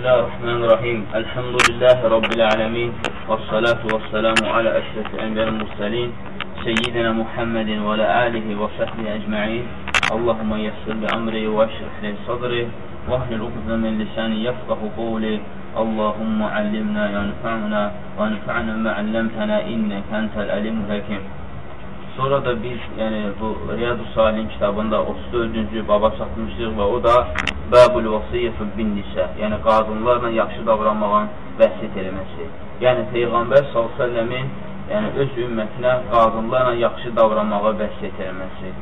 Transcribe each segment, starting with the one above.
الله الرحمن الرحيم الحمد لله رب العالمين والصلاة والسلام على أشرف الأنبياء المرسلين سيدنا محمد وعلى آله وصحبه أجمعين اللهم يسر بأمري واشرح لي صدري واهل عقدة من لساني يفقه قولي اللهم علمنا ينفعنا وانفعنا ما علمتنا إنك أنت الأليم الحكيم Sonra da biz yəni bu Riyadu Salih'in kitabında 34-cü baba çatmışdıq və o da Bəbul vasiyyətu bin nisə, yəni qadınlarla yaxşı davranmağın vəsiyyət eləməsi. Yəni Peyğəmbər s.ə.v-in yəni öz ümmətinə qadınlarla yaxşı davranmağa vəsiyyət eləməsi.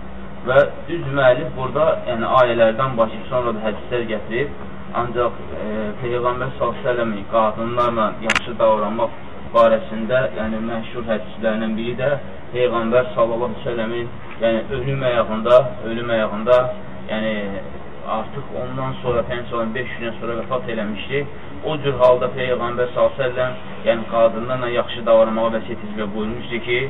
Və düz müəllif burada yəni ayələrdən başlayıb sonra da hədislər gətirib, ancaq e, Peyğəmbər s.ə.v-in qadınlarla yaxşı davranmaq barəsində yəni məşhur hədislərindən biri də Peyğəmbər s.ə.v-in yəni ölüm əyağında, ölüm əyağında yəni artıq ondan sonra Peyğəmbər 5 gündən sonra vəfat eləmişdi. O cür halda Peyğəmbər s.ə.v yəni qadınlarla yaxşı davranmağa vəsiyyət etmə buyurmuşdu ki,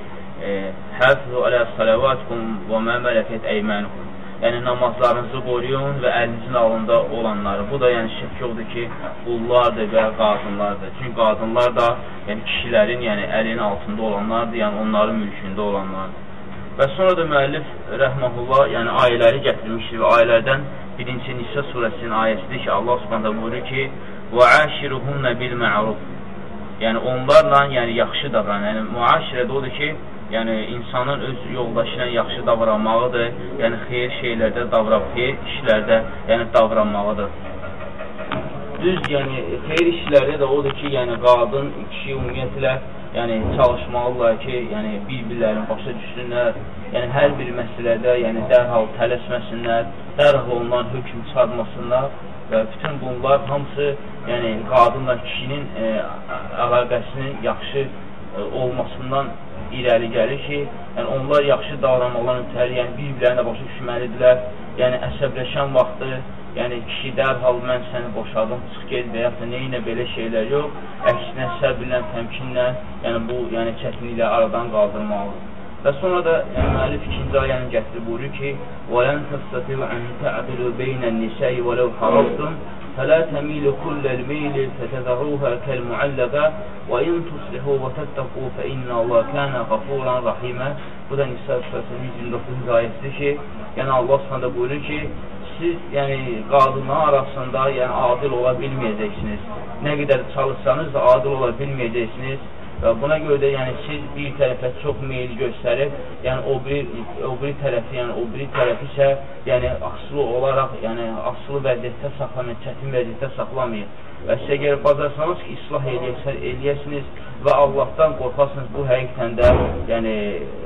Həfizu alə salavatikum və mə mələkət əymənukum yəni namazlarınızı qoruyun və əlinizin alında olanları. Bu da yəni şək yoxdur ki, qullardır və qadınlardır. Çünki qadınlar da yəni kişilərin yəni əlinin altında olanlardır, yəni onların mülkündə olanlardır. Və sonra da müəllif rəhməhullah yəni ayələri gətirmişdir və ayələrdən birinci Nisa surəsinin ayəsidir ki, Allah Subhanahu buyurur ki: "Və əşiruhunna bil ma'ruf" Yəni onlarla yəni yaxşı davran. Yəni müaşirədə odur ki, yəni insanın öz yoldaşı ilə yaxşı davranmağıdır, yəni xeyir şeylərdə davran, xeyir işlərdə yəni davranmağıdır. Düz, yəni xeyir işlərdə də odur ki, yəni qadın, kişi ümumiyyətlə yəni çalışmalılar ki, yəni bir-birlərini başa düşsünlər, yəni hər bir məsələdə yəni dərhal tələsməsinlər, dərhal ondan hökm çıxarmasınlar və bütün bunlar hamısı yəni qadınla kişinin e, əlaqəsinin yaxşı e, olmasından irəli gəlir ki, yəni onlar yaxşı davranmaların ötəri, yəni bir-birlərinə başa düşməlidirlər. Yəni əsəbləşən vaxtı, yəni kişi dərhal mən səni boşadım, çıx get və ya neyinə belə şeylər yox, əksinə səbirlə, təmkinlə, yəni bu yəni çətinliklə aradan qaldırmalıdır. Və sonra da yəni, müəllif ikinci ayəni gətirib buyurur ki: "Və lən təstətiu an ta'dilu beynən nisa'i və law harastun" فَلَا تَمِيلُوا كُلَّ الْمَيْلِ فَتَذَرُوهَا كَالْمُعَلَّقَةِ وَإِنْ تُصْلِحُوا وَتَتَّقُوا فَإِنَّ اللَّهَ كَانَ غَفُورًا رَحِيمًا Bu da Nisa surəsinin 129 ayəsidir ki, yəni Allah Subhanahu buyurur ki, siz yəni qadınlar arasında yəni adil ola bilməyəcəksiniz. Nə qədər çalışsanız da adil ola bilməyəcəksiniz. Buna görə də yəni siz bir tərəfə çox meyil göstərib, yəni o biri o biri tərəfi, yəni o biri tərəfi isə yəni asılı olaraq, yəni asılı vəziyyətdə saxlamayın, çətin vəziyyətdə saxlamayın. Və siz əgər bacarsanız ki, islah eləyəsiniz və Allahdan qorxasınız, bu həqiqətən də, yəni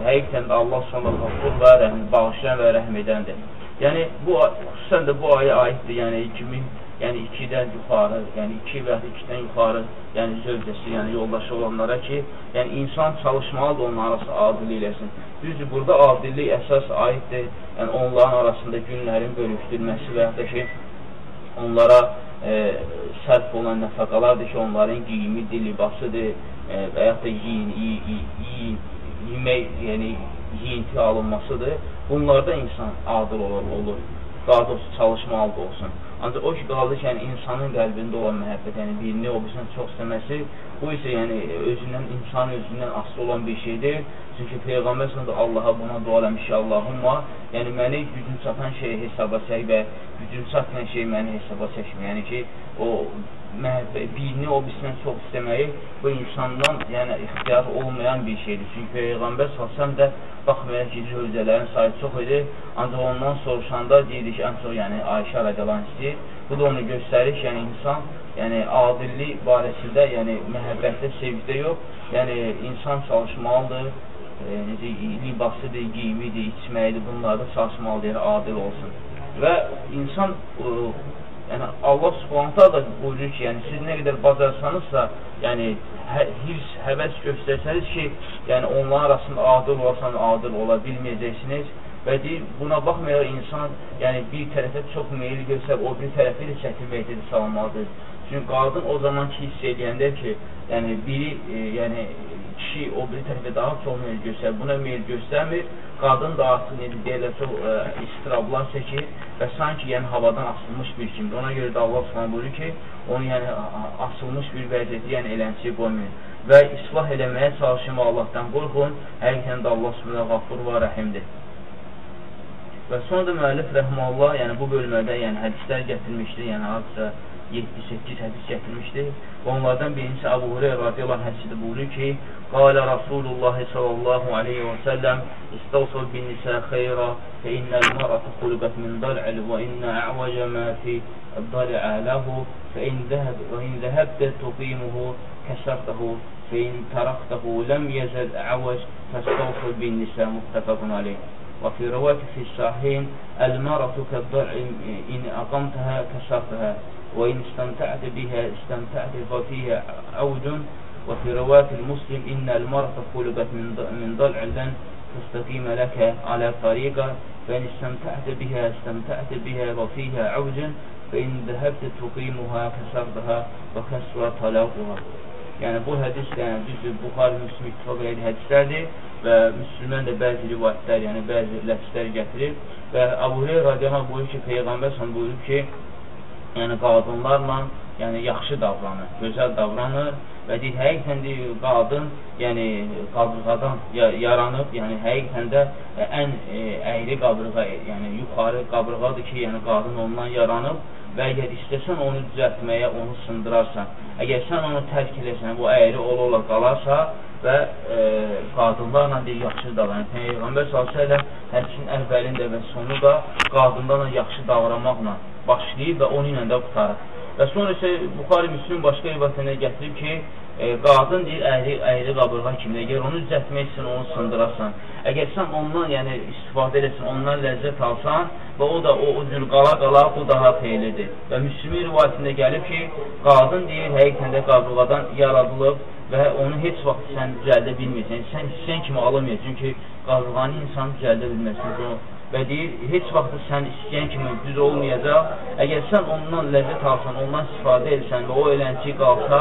həqiqətən də Allah xafur və rəhm, bağışlayan və rəhm edəndir. Yəni bu xüsusən də bu aya aiddir. Yəni 2000 yəni 2-dən yuxarı, yəni 2 və ya 2-dən yuxarı, yəni zövcəsi, yəni yoldaşı olanlara ki, yəni insan çalışmalıdır onun arası adillik eləsin. Düzdür, burada adillik əsas aiddir. Yəni onların arasında günlərin bölüşdürülməsi və ya da ki, onlara e, sərf olan nəfəqalardır ki, onların giyimidir, libasıdır e, və ya da yiyin, yiyin, yiyin, yemək, yəni yiyinti alınmasıdır. Bunlarda insan adil olur, olur. Daha doğrusu çalışmalı da olsun. Ancaq o ki, qaldı ki, yəni, insanın qəlbində olan məhəbbət, yəni birini o birisindən çox istəməsi, bu isə yəni özündən, insanın özündən asılı olan bir şeydir. Çünki Peyğəmbər sınıda Allaha buna dua eləmiş ki, Allahumma, yəni məni gücün çatan şeyi hesaba çək və gücün çatmayan şeyi məni hesaba çəkmə. Yəni ki, o birini o birisindən çox istəməyi bu insandan yəni ixtiyar olmayan bir şeydir. Çünki Peyğəmbər salsam da baxmayaraq ki, zövcələrin sayı çox idi, ancaq ondan soruşanda deyirdi ki, ən çox yəni Ayşə rədəlan istəyir. Bu da onu göstərir ki, yəni insan yəni adillik barəsində, yəni məhəbbətdə, sevgidə yox, yəni insan çalışmalıdır, e, necə libasıdır, giyimidir, içməyidir, bunlarda çalışmalıdır, adil olsun. Və insan e, yəni Allah Subhanahu da buyurur ki, yəni siz nə qədər bacarsanızsa, yəni hə, hirs, həvəs göstərsəniz ki, yəni onların arasında adil olasan, adil ola bilməyəcəksiniz Və deyir, buna baxmayaraq insan yəni bir tərəfə çox meyil görsə, o bir tərəfi də çətin vəziyyətə salmalıdır. Çünki qadın o zaman ki, hiss eləyəndə ki, yəni biri, e, yəni kişi o biri tərəfə daha çox meyil göstərir, buna meyil göstərmir, qadın da artıq necə deyirlər, çox e, istirablar çəkir və sanki yəni havadan asılmış bir kimdir. Ona görə də Allah Subhanahu buyurur ki, onu yəni asılmış bir vəziyyəti yəni eləncə qoymayın və islah eləməyə çalışın və Allahdan qorxun. Həqiqətən də Allah Subhanahu Qafur və Rəhimdir. Və sonra da müəllif rəhməllah, yəni bu bölmədə yəni hədislər gətirmişdir, yəni hadisə 7-8 hədis gətirmişdir. Onlardan birincisi Əbu Hureyra radiyallahu hədisində buyurur ki, Qalə Rasulullah sallallahu aleyhi və səlləm İstəvsəl bin nisə xeyrə fə innəl mərətə xulqət min dal'əl və innə əvəcə mə fi dal'ə ləhu fə in zəhəbdə tuqimuhu kəsərtəhu fə in tərəxtəhu ləm yəzəd əvəc fəstəvsəl bin nisə muhtəfəqun aleyh. وفي رواية في الصحيحين المرأة كالضرع إن أقمتها كسرتها وإن استمتعت بها استمتعت ففيها عود وفي رواية المسلم إن المرأة خلقت من ضلع لن تستقيم لك على طريقة فإن استمتعت بها استمتعت بها وفيها عوج فإن ذهبت تقيمها كسرتها وكسر طلاقها Yəni bu hədis yəni düzdür, Buxari Müslim ittifaq edən hədislərdir və Müslüman da bəzi rivayətlər, yəni bəzi ləfslər gətirir və Əbu Hüreyra radiyallahu buyurur ki, Peyğəmbər sallallahu buyurur ki, yəni qadınlarla yəni yaxşı davranır, gözəl davranır və deyir, həqiqətən deyir, qadın yəni qabırğadan yaranıb, yəni həqiqətən də e, ən e, əyri qabırğa, yəni yuxarı qabırğadır ki, yəni qadın ondan yaranıb və əgər istəsən onu düzəltməyə, onu sındırarsan, əgər sən onu tərk eləsən, bu əyri ola-ola qalarsa və e, qadınlarla deyir, yaxşı davranır. Peyğəmbər s.ə.v hədisin əvvəlində və sonu da qadınlarla yaxşı davranmaqla başlayıb və onu ilə də qutarır. Və sonra isə Buxari Müslüm başqa rivayətində gətirib ki, e, qadın deyir, əyri, əyri qabırğa kimi, əgər onu düzəltmək üçün onu sındırasan, əgər sən ondan yəni, istifadə edəsən, ondan ləzzət alsan və o da o, o cür qala-qala bu daha xeylidir. Və Müslümi rivayətində gəlib ki, qadın deyir, həqiqətən də qabırğadan yaradılıb və onu heç vaxt sən düzəldə bilmirsən, sən istəyən kimi alamayacaq, çünki qabırğanı insan düzəldə bilməsin, və deyir, heç vaxt sən istəyən kimi düz olmayacaq. Əgər sən ondan ləzzət alsan, ondan istifadə edirsən və o elənci qalsa,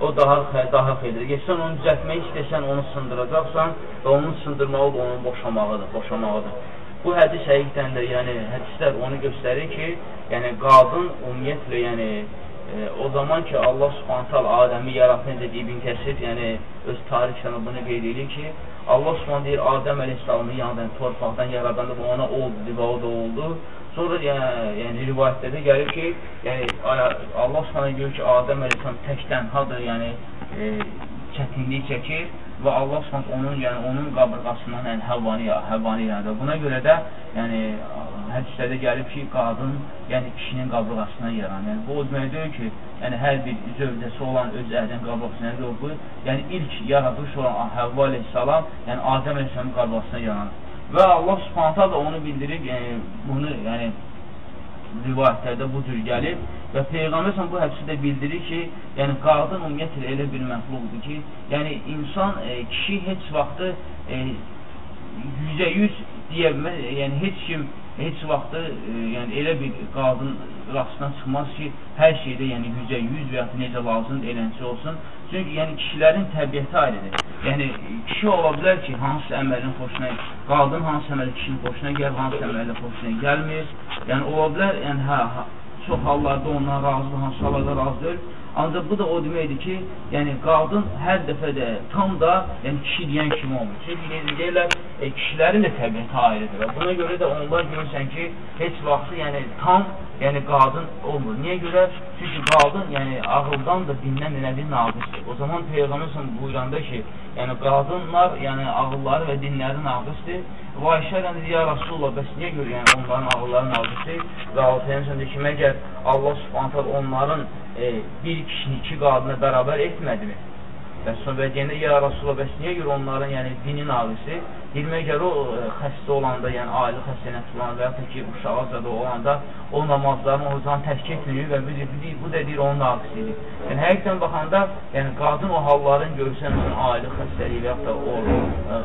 o daha daha xeyirdir. Əgər sən onu düzəltmək istəsən, onu sındıracaqsan və onun sındırmağı da onun boşamağıdır, boşamağıdır. Bu hədis həqiqətən də, yəni hədislər onu göstərir ki, yəni qadın ümumiyyətlə, yəni e, o zaman ki Allah Subhanahu Adəmi yaratdı dedi İbn Kəsir, yəni öz tarix kitabında qeyd edir ki, Allah Subhanahu deyir, Adəm əleyhissalamı yandan torpaqdan yaradanda bu ona oldu, və o da oldu. Sonra yəni, yəni rivayətlərdə gəlir ki, yəni Allah Subhanahu deyir ki, Adəm əleyhissalam tək tənhadır, yəni e, çətinlik çəkir və Allah Subhanahu onun yəni onun qabırğasından yəni Həvvani Həvvani yaradır. Buna görə də yəni hədislərdə gəlib ki, qadın yəni kişinin qabırğasından yaranır. Yəni, bu o demək deyil ki, yəni hər bir zövcəsi olan öz ərdən qabırğasından yox, bu yəni ilk yaradılış olan Həvva əleyhissalam, yəni Adəm əleyhissalamın qabırğasından yaranır. Və Allah subhanətə də onu bildirir, yəni bunu yəni rivayətlərdə bu cür gəlib və Peyğəmbər bu hədisdə bildirir ki, yəni qadın ümumiyyətlə elə bir məxluqdur ki, yəni insan, e, kişi heç vaxtı e, yüzə yüz deyə bilməz, yəni heç kim heç vaxtı e, yəni elə bir qadın rastına çıxmaz ki, hər şeydə yəni 100-ə 100 və ya necə lazımdır elənçi olsun. Çünki yəni kişilərin təbiəti ayrıdır. Yəni kişi ola bilər ki, hansı əməlin xoşuna, qadın hansı əməli kişinin xoşuna gəlir, hansı əməlin xoşuna gəlmir. Yəni ola bilər, yəni hə, hə çox hallarda ondan razıdır, hansı hallarda razı deyil. Ancaq bu da o deməkdir ki, yəni qadın hər dəfə də tam da yəni kişi deyən kimi olmur. Çünki necə deyirlər, e, kişilərin də təbiəti ayrıdır buna görə də onlar görürsən ki, heç vaxt yəni tam yəni qadın olmur. Niyə görə? Çünki qadın yəni ağıldan da dindən elə bir naqisdir. O zaman Peyğəmbər buyuranda ki, yəni qadınlar yəni ağılları və dinləri naqisdir. Və Ayşə dedi, ya Rasulullah, bəs niyə görə yəni onların ağılları naqisdir? Və Peyğəmbər ki, məgər Allah Subhanahu onların e, bir kişini iki qadına bərabər etmədimi? Bəs sonra deyəndə, ya Rasulullah, bəs niyə görə onların, yəni dini naqisi, deyilmək görə o e, xəstə olanda, yəni aile xəstələnət olanda və yaxud ki, uşağı zədə olanda o namazlarını o zaman tərk etməyir və bu, bu, bu da deyir onun naqisidir. Yəni, həqiqdən baxanda, yəni qadın o halların görürsə, məsələn, aile xəstəliyi və yaxud da o, e,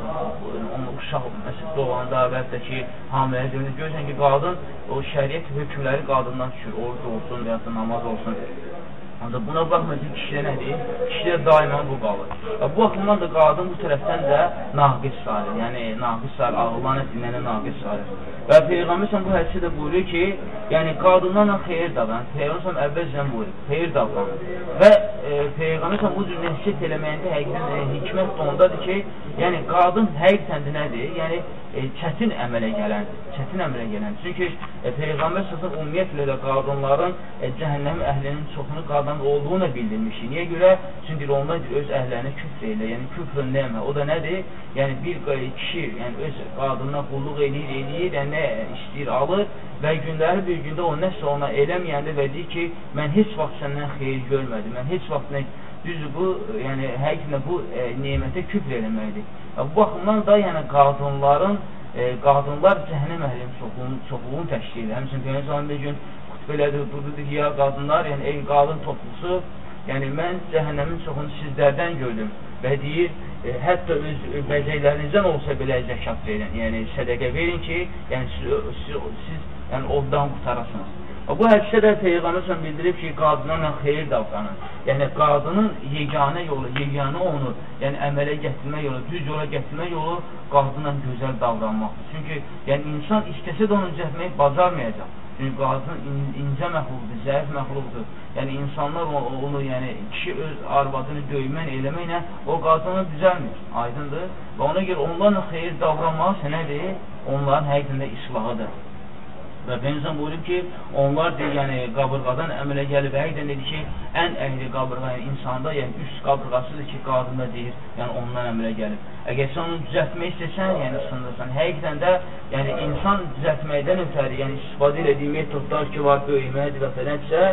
onu uşaq məsəldə olanda və yaxud da ki, hamilə dönür, görürsən ki, qadın o şəriət hökmləri qadından düşür, oruç olsun və yaxud da namaz olsun. Ancaq buna baxmayın ki, kişidə nədir? Kişidə daima bu qalır. Və bu baxımdan da qadın bu tərəfdən də naqis sayılır. Yəni, naqis sayılır, ağılan etdiyindən naqis sayılır. Və Peyğəmbər bu hədisi də buyurur ki, yəni qadınlarla xeyir davran. Peyğəmbər əvvəlcədən buyurur, xeyir davran. Və e, Peyğəmbər bu cür nəsiyyət eləməyində həqiqətən e, hikmət ondadır ki, yəni qadın həqiqətən də nədir? Yəni e, çətin əmələ gələn, çətin əmələ gələn. Çünki e, Peyğəmbər səsən ümumiyyətlə də qadınların e, cəhənnəm əhlinin çoxunu qadın olduğunu bildirmişik. Niyə görə? Çünki onlar öz əhlərinə küfr elə, yəni küfrün nəmə. O da nədir? Yəni bir kişi yəni öz qadınına qulluq eləyir, eləyir, yəni nə istəyir, alır və günləri bir gündə o nəsə ona eləməyəndə və deyir ki, mən heç vaxt səndən xeyir görmədim, mən heç vaxt nə Düzdür, bu, yəni həqiqətən bu e, nemətə küfr eləməkdir. Bu baxımdan da yəni qadınların e, qadınlar cəhənnəm əhlinin çoxluğunu, çoxluğunu təşkil edir. Həmçinin Peyğəmbər bir gün belədir, budur ki, ya qadınlar, yəni ey qadın toplusu, yəni mən cəhənnəmin çoxunu sizlərdən gördüm və deyir, e, hətta öz bəzəklərinizdən olsa belə zəkat verin, yəni sədəqə verin ki, yəni siz, siz, siz yəni oddan qutarasınız. Bu hədisdə də Peyğəmbər bildirib ki, qadınlarla xeyir davranın. Yəni, qadının yeganə yolu, yeganə onu, yəni əmələ gətirmə yolu, düz yola gətirmə yolu qadınla gözəl davranmaqdır. Çünki yəni, insan istəsə də onu cəhməyi bacarmayacaq. Çünki qadın in, incə məxluqdur, zəif məxluqdur. Yəni insanlar onu, yəni kişi öz arvadını döymən eləməklə o qadını düzəlmir. Aydındır? Və ona görə onlarla xeyir davranmaq nədir? Onların həqiqətində islahıdır. Və Peygəmbər buyurub ki, onlar deyir, yəni qabırğadan əmələ gəlib, həqiqətən dedi ki, ən əhli qabırğa yəni insanda, yəni üst qabırğasıdır ki, qadında deyir, yəni ondan əmələ gəlib. Əgər sən onu düzəltmək istəsən, yəni sındırsan, həqiqətən də yəni insan düzəltməkdən ötəri, yəni istifadə elədiyi metodlar ki, var, böyümədir və fələnsə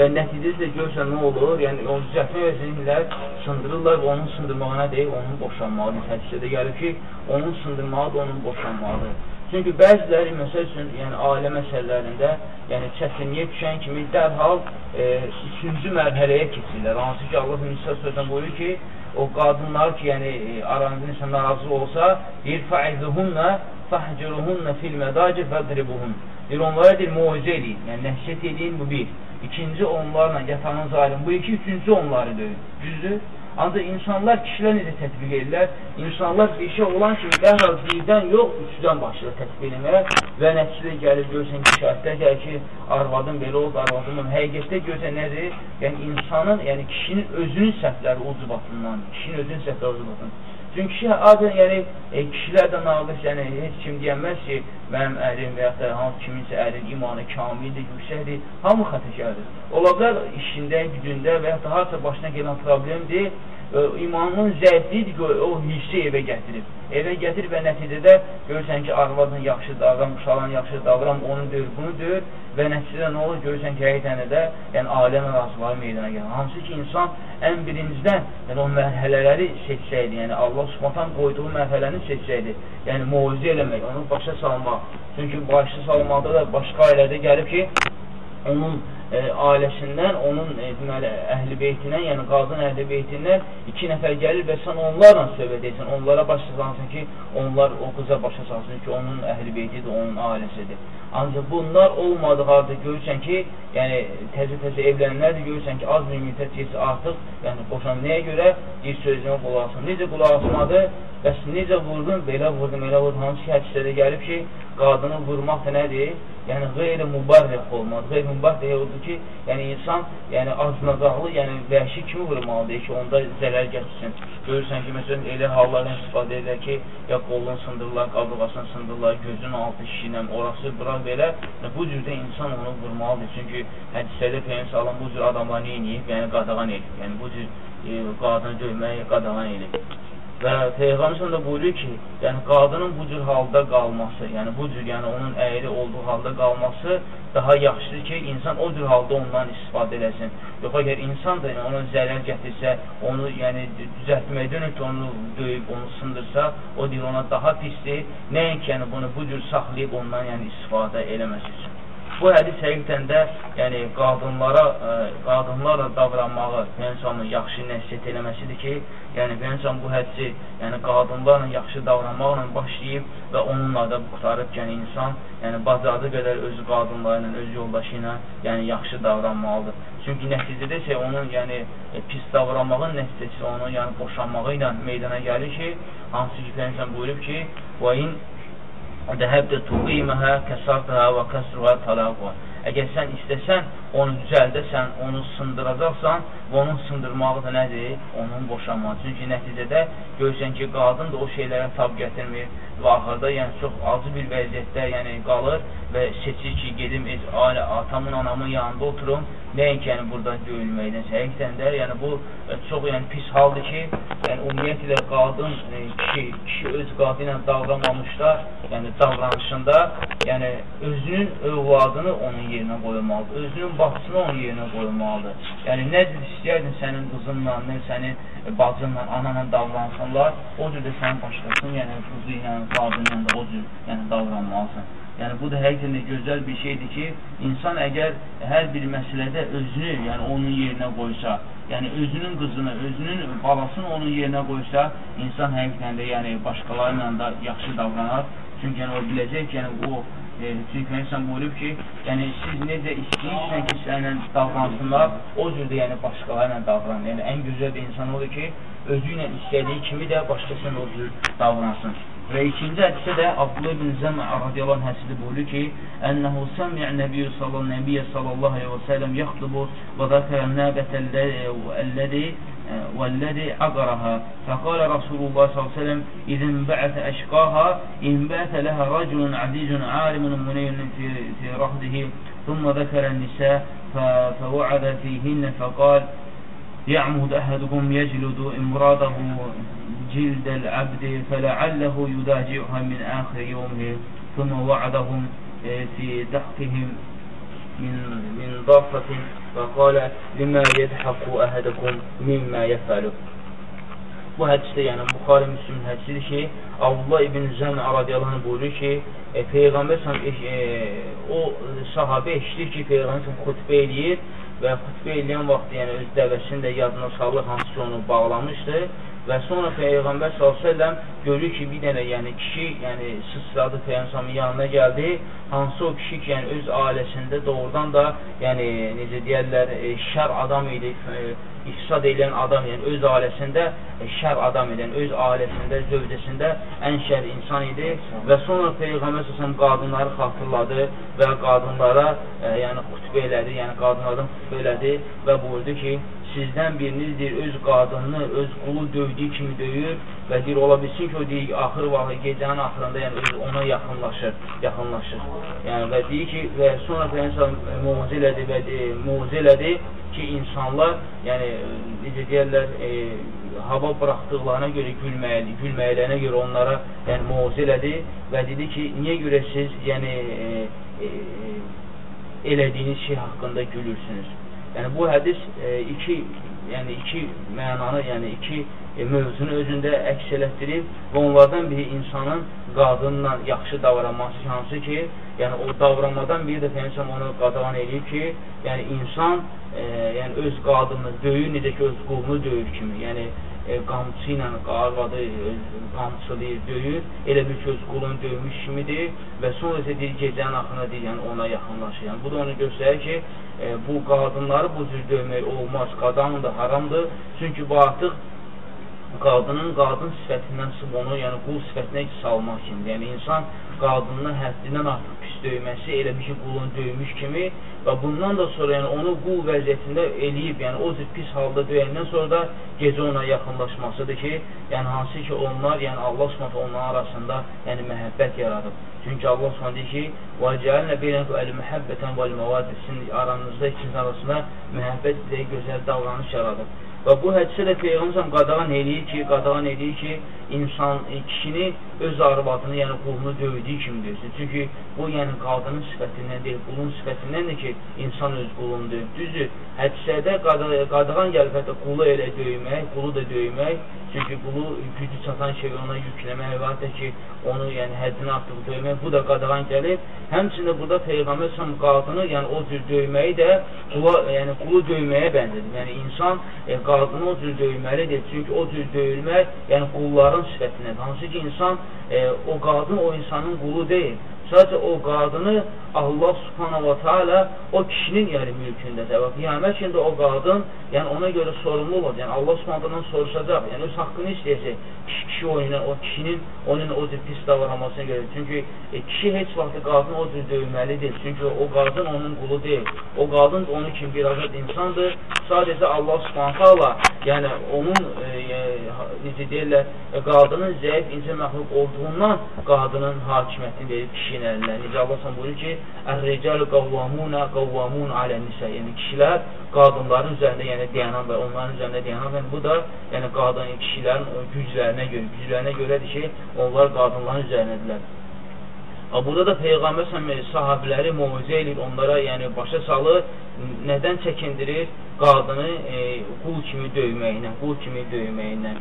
və nəticəsi də görsən nə olur, yəni onu düzəltmək vəzinlər sındırırlar və onun sındırmağına deyil, onun boşanmalıdır. Hədisədə gəlib ki, onun sındırmağı da onun boşanmalıdır. Çünki bəziləri, məsəl üçün, yəni ailə məsələlərində, yəni çətinliyə düşən kimi dərhal e, üçüncü mərhələyə keçirlər. Hansı ki, Allah Nisa sözdən buyurur ki, o qadınlar ki, yəni e, aranızda insan narazı olsa, deyir, fəizuhunna fəhciruhunna fil mədaci fədribuhun. Deyir, onlara deyir, muizə edin, yəni nəhşət edin, bu bir. İkinci, onlarla yatağınızı ayrın. Bu iki, üçüncü onları döyün. Düzdür? Ancaq insanlar kişilər necə tətbiq edirlər? İnsanlar bir şey olan kimi dərhal birdən yox, üçdən başlayır tətbiq eləməyə və nəticədə gəlib görsən ki, şəhətlər gəlir ki, arvadın belə oldu, arvadın. Həqiqətdə görsən nədir? Yəni insanın, yəni kişinin özünün səhvləri ucubatından, kişinin özünün səhvləri ucubatından. Çünki adın, yəni e, kişilər də naqis, yəni heç kim deyəməz ki, mənim ərim və yaxud da hansı kiminsə ərin imanı kamildir, yüksəkdir, hamı xətəkərdir. Ola bilər işində, gücündə və yaxud da harasa başına gələn problemdir, imanının zəifliyidir ki, o hissi evə gətirib. Evə gətirib və nəticədə görürsən ki, arvadın yaxşı davran, uşağın yaxşı davran, onu döyür, bunu döyür və nəticədə nə olur? Görürsən ki, həqiqətən də yəni, aləm razıları meydana gəlir. Hansı ki, insan ən birincidən yəni, o mərhələləri seçsəydi, yəni Allah subhatan qoyduğu mərhələni seçsəydi, yəni muizə eləmək, onu başa salmaq. Çünki başa salmaqda da başqa ailədə gəlib ki, onun e, ailəsindən, onun e, deməli, əhl-i beytindən, yəni qadın əhl-i beytindən iki nəfər gəlir və sən onlarla söhbət etsin, onlara başa salsın ki, onlar o qıza başa salsın ki, onun əhl-i beytidir, onun ailəsidir. Ancaq bunlar olmadığı halda görürsən ki, yəni təzə-təzə evlənənlər də görürsən ki, az bir müddət keçsə artıq, yəni boşan nəyə görə bir sözümə qulaq asın. Necə qulaq asmadı? Bəs necə vurdun? Belə vurdum, elə vurdum. Hansı ki, hədisədə gəlib ki, qadını vurmaq da nədir? yəni qeyri-mübarrih olmaz. Qeyri-mübarrih odur ki, yəni insan yəni acınacaqlı, yəni vəhşi kimi vurmalıdır ki, onda zərər gətirsin. Görürsən ki, məsələn, elə hallardan istifadə edir ki, ya qolun sındırırlar, qabırğasını sındırırlar, gözün altı şişinə, orası bura belə. Yəni, bu cürdə insan onu vurmalıdır. Çünki hədisədə Salam bu cür adamlar nə eləyib? Yəni qadağan eləyib. Yəni bu cür e, qadını döyməyi qadağan eləyib. Və Peyğəmbər də buyurur ki, yəni qadının bu cür halda qalması, yəni bu cür, yəni onun əyri olduğu halda qalması daha yaxşıdır ki, insan o cür halda ondan istifadə eləsin. Yox, əgər insan da yəni, ona zərər gətirsə, onu yəni düzəltməkdən ötürü onu döyüb, onu sındırsa, o deyil ona daha pisdir. Nəinki yəni bunu bu cür saxlayıb ondan yəni istifadə eləməsi üçün. Bu hədis həqiqətən də yəni qadınlara ə, e, qadınlarla davranmağı Peyğəmbərin yaxşı nəsihət eləməsidir ki, yəni Peyğəmbər bu hədisi yəni qadınlarla yaxşı davranmaqla başlayıb və onunla da qurtarıb yəni insan yəni bacardığı qədər öz qadınları ilə, öz yoldaşı ilə yəni yaxşı davranmalıdır. Çünki nəticədə isə onun yəni e, pis davranmağın nəticəsi onu yəni boşanmağı ilə meydana gəlir ki, hansı ki Peyğəmbər buyurub ki, "Və Dehebde tuğimeha kesartaha ve kesruha talaqwa. Eğer sen istesen 10-cu əldə sən onu sındıracaqsan və onun sındırmağı da nədir? Onun boşanma. Çünki nəticədə görürsən ki, qadın da o şeylərə tab gətirmir və axırda yəni çox acı bir vəziyyətdə yəni qalır və seçir ki, gedim heç ailə atamın, anamın yanında oturum, nəinki yəni burada döyülməkdən. Həqiqətən də yəni bu e, çox yəni pis haldır ki, yəni ümumiyyətlə qadın e, kişi, kişi öz qadını ilə davranmamışda, yəni davranışında, yəni özünün övladını onun yerinə qoymalıdır. Özünün bacısını onun yerinə qoymalıdır. Yəni nə cür istəyərdin sənin qızınla, nə sənin bacınla, ananla davransınlar, o cür də sənin başqasının, yəni qızı ilə, qadının da o cür yəni, davranmalısan. Yəni bu da həqiqətən də gözəl bir şeydir ki, insan əgər hər bir məsələdə özünü, yəni onun yerinə qoysa, yəni özünün qızını, özünün balasını onun yerinə qoysa, insan həqiqətən də yəni başqaları ilə də yaxşı davranar. Çünki yəni o biləcək ki, yəni o e, çünki insan buyurub ki, yəni siz necə istəyirsən ki, sənlə davransınlar, o cür də yəni başqaları ilə davran. Yəni ən gözəl bir insan odur ki, özü ilə istədiyi kimi də başqasına o cür davransın. Və ikinci hədisdə də Abdullah ibn Zəmə radiyallahu hədisdə buyurur ki, "Ənəhu səmi'a Nəbiyyə sallallahu Nəbiyyə sallallahu əleyhi və səlləm yaxtubu və zəkərə nəbətəlləzi والذي عقرها فقال رسول الله صلى الله عليه وسلم إذا انبعث أشقاها انبعث لها رجل عزيز عالم منين في, في رهده ثم ذكر النساء فوعد فيهن فقال يعمد أحدكم يجلد امراته جلد العبد فلعله يداجعها من آخر يومه. ثم وعدهم في دحقهم. من من ضافة فقال لما يضحك أحدكم مما يفعل Bu hədisdə, yəni Buxari Müslümin hədisidir ki, Allah ibn Zəm radiyallahu anh buyurur ki, e, Peyğəmbər e, e, o sahabə eşidir ki, Peyğəmbər xutbə eləyir və xütbə eləyən vaxt yəni öz dəvəsini də yadına salır, hansı ki onu bağlamışdı və sonra Peyğəmbər s.ə.v görür ki, bir dənə yəni kişi yəni sıçradı Peyğəmbərin yanına gəldi, hansı o kişi ki, yəni öz ailəsində doğrudan da yəni necə deyərlər, e, şər adam idi, e, ifsad edən adam, yəni öz ailəsində e, şər adam edən, öz ailəsində, zövcəsində ən şər insan idi. Və sonra Peyğəmbər s.ə.v qadınları xatırladı və qadınlara e, yəni xütbə elədi, yəni qadınlardan xütbə elədi və buyurdu ki, sizdən biriniz deyir, öz qadınını, öz qulu döydüyü kimi döyür və deyir, ola bilsin ki, o deyir, axır vaxtı, gecənin axırında yəni öz ona yaxınlaşır, yaxınlaşır. Yəni və deyir ki, və sonra Peyğəmbər mucize elədi və mucize elədi ki, insanlar, yəni necə deyərlər, e, hava buraxdıqlarına görə gülməli, gülməklərinə görə onlara yəni mucize elədi və dedi ki, niyə görə siz yəni e, e, elədiyiniz şey haqqında gülürsünüz? Yəni bu hədis e, iki yəni iki mənanı, yəni iki e, mövzunu özündə əks elətdirib və onlardan biri insanın qadınla yaxşı davranması hansı ki, yəni o davranmadan bir də insan onu qadağan eləyib ki, yəni insan e, yəni öz qadını döyür, necə ki öz qulunu döyür kimi. Yəni e, qamçı ilə arvadı e, qamçılayır, döyür, elə bir ki, öz qulunu döymüş kimidir və sonra isə deyir, gecənin axına deyir, yəni ona yaxınlaşır. Yəni, bu da onu göstərir ki, e, bu qadınları bu cür döymək olmaz, qadın da haramdır. Çünki bu artıq qadının qadın sifətindən çıxıb onu, yəni qul sifətinə salmaq kimidir. Yəni, insan qadını həddindən artıq pis döyməsi elə bir ki, qulun döymüş kimi və bundan da sonra yəni, onu qul vəziyyətində eləyib, yəni o cür pis halda döyəndən sonra da gecə ona yaxınlaşmasıdır ki, yəni hansı ki, onlar, yəni Allah Subhanahu onların arasında yəni məhəbbət yaradıb. Çünki Allah Subhanahu deyir ki: "Və cəalna beynəkum el-muhabbatan vel-mawaddə." Sizin aranızda ikiniz arasında məhəbbət ilə gözəl davranış yaradıb. Və bu hədisdə də Peyğəmbər qadağan eləyir ki, qadağan eləyir ki, insan e, kişini öz arvadını, yəni qulunu döydüyü kimi döysün. Çünki bu yəni qadının sifətindən deyil, qulun sifətindəndir ki, insan öz qulunu döyür. Düzdür, hədisədə qadağan gəlir hətta qulu elə döymək, qulu da döymək, çünki qulu gücü çatan şey ona yükləmək və hətta ki, onu yəni həddini artıq döymək, bu da qadağan gəlir. Həmçində burada Peyğəmbər səm qadını, yəni o cür döyməyi də qula, yəni qulu döyməyə bənzədir. Yəni insan e, qadını o cür döyməlidir. Çünki o cür döyülmək, yəni qulların sifətindədir. Hansı ki, insan, e, o qadın o insanın qulu deyil. Sadəcə o qadını Allah subhanahu wa ta'ala o kişinin yəni mülkündədir. Və qiyamət gündə o qadın yəni ona görə sorumlu olur. Yəni Allah subhanahu soruşacaq. Yəni öz haqqını istəyəcək. Kişi, kişi oyuna, o kişinin onun o cür pis davranmasına görə. Çünki e, kişi heç vaxt qadını o cür döyməlidir. Çünki o qadın onun qulu deyil. O qadın onun kimi bir azad insandır. Sadəcə Allah subhanahu yəni onun e, e, necə deyirlər, e, qadının zəif, incə məxluq olduğundan qadının hakimiyyətini verir kişinin əlinə. Necə Allah subhanahu buyurur ki, Ər-ricalu qavvamuna qavvamun alə-nisə. Yəni kişilər qadınların üzərində, yəni dayanan və onların üzərində dayanan və bu da yəni qadın kişilərin güclərinə görə, güclərinə görədir ki, onlar qadınların üzərindədirlər. Burada da Peyğəmbər sahabiləri moizə edir, onlara yəni başa salır, nədən çəkindirir? Qadını e, qul kimi döyməyindən, qul kimi döyməyindən.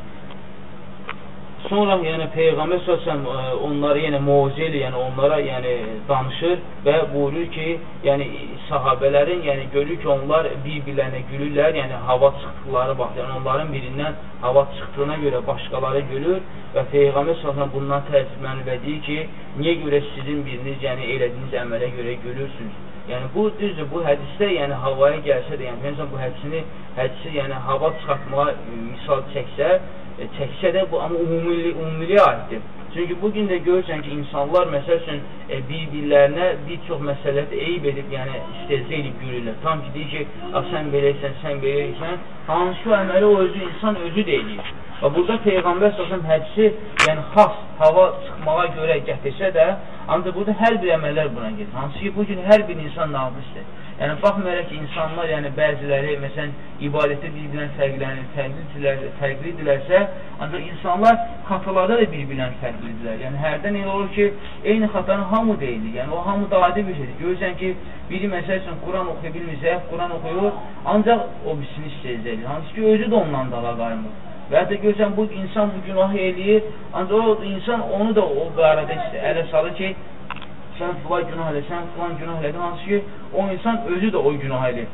Sonra yəni Peyğəmbər səsəm e, onları yəni moizə ilə, yəni onlara yəni danışır və buyurur ki, yəni sahabələrin yəni görür ki, onlar bir-birlərinə gülürlər, yəni hava çıxdıqları bax, yəni onların birindən hava çıxdığına görə başqaları gülür və Peyğəmbər səsəm bundan təəssüflənir və deyir ki, niyə görə sizin biriniz yəni elədiyiniz əmələ görə gülürsünüz? Yəni bu düzdür, bu hədisdə yəni havaya gəlsə də, yəni bu hədisini hədisi yəni hava çıxartmağa misal çəksə, çəksə də bu amma umumili, umumiliyə aiddir. Çünki bugün də görürsən ki, insanlar məsəl üçün e, bir-birlərinə bir çox məsələdə eyib edib, yəni istezə edib görürlər. Tam ki, deyir ki, sən beləysən, sən beləysən, hansı əməli o özü, insan özü də eləyir. Və burada Peyğəmbər səsəm hədisi, yəni xas hava çıxmağa görə gətirsə də, ancaq burada hər bir əməllər buna gedir. Hansı ki, bugün hər bir insan naqisdir. Yəni, baxmayaraq ki, insanlar, yəni bəziləri, məsələn, ibadətdə bir-birindən fərqlənir, fərqlidirlər, fərqlidirlərsə, ancaq insanlar xatalarda da bir-birindən fərqlidirlər. Yəni, hərdən elə olur ki, eyni xatanı hamı deyilir. Yəni, o hamı da adi bir şeydir. Görürsən ki, biri məsəl üçün Quran oxuya bilmirsə, Quran oxuyur, ancaq o birisini istəyəcək edir. Hansı ki, özü də ondan dala qaymır. Və hətta görsən, bu insan bu günahı eləyir, ancaq o insan onu da o qarada ələ salır ki, sən filan günah elə, sən filan günah elədin, hansı ki, o insan özü də o günah eləyir.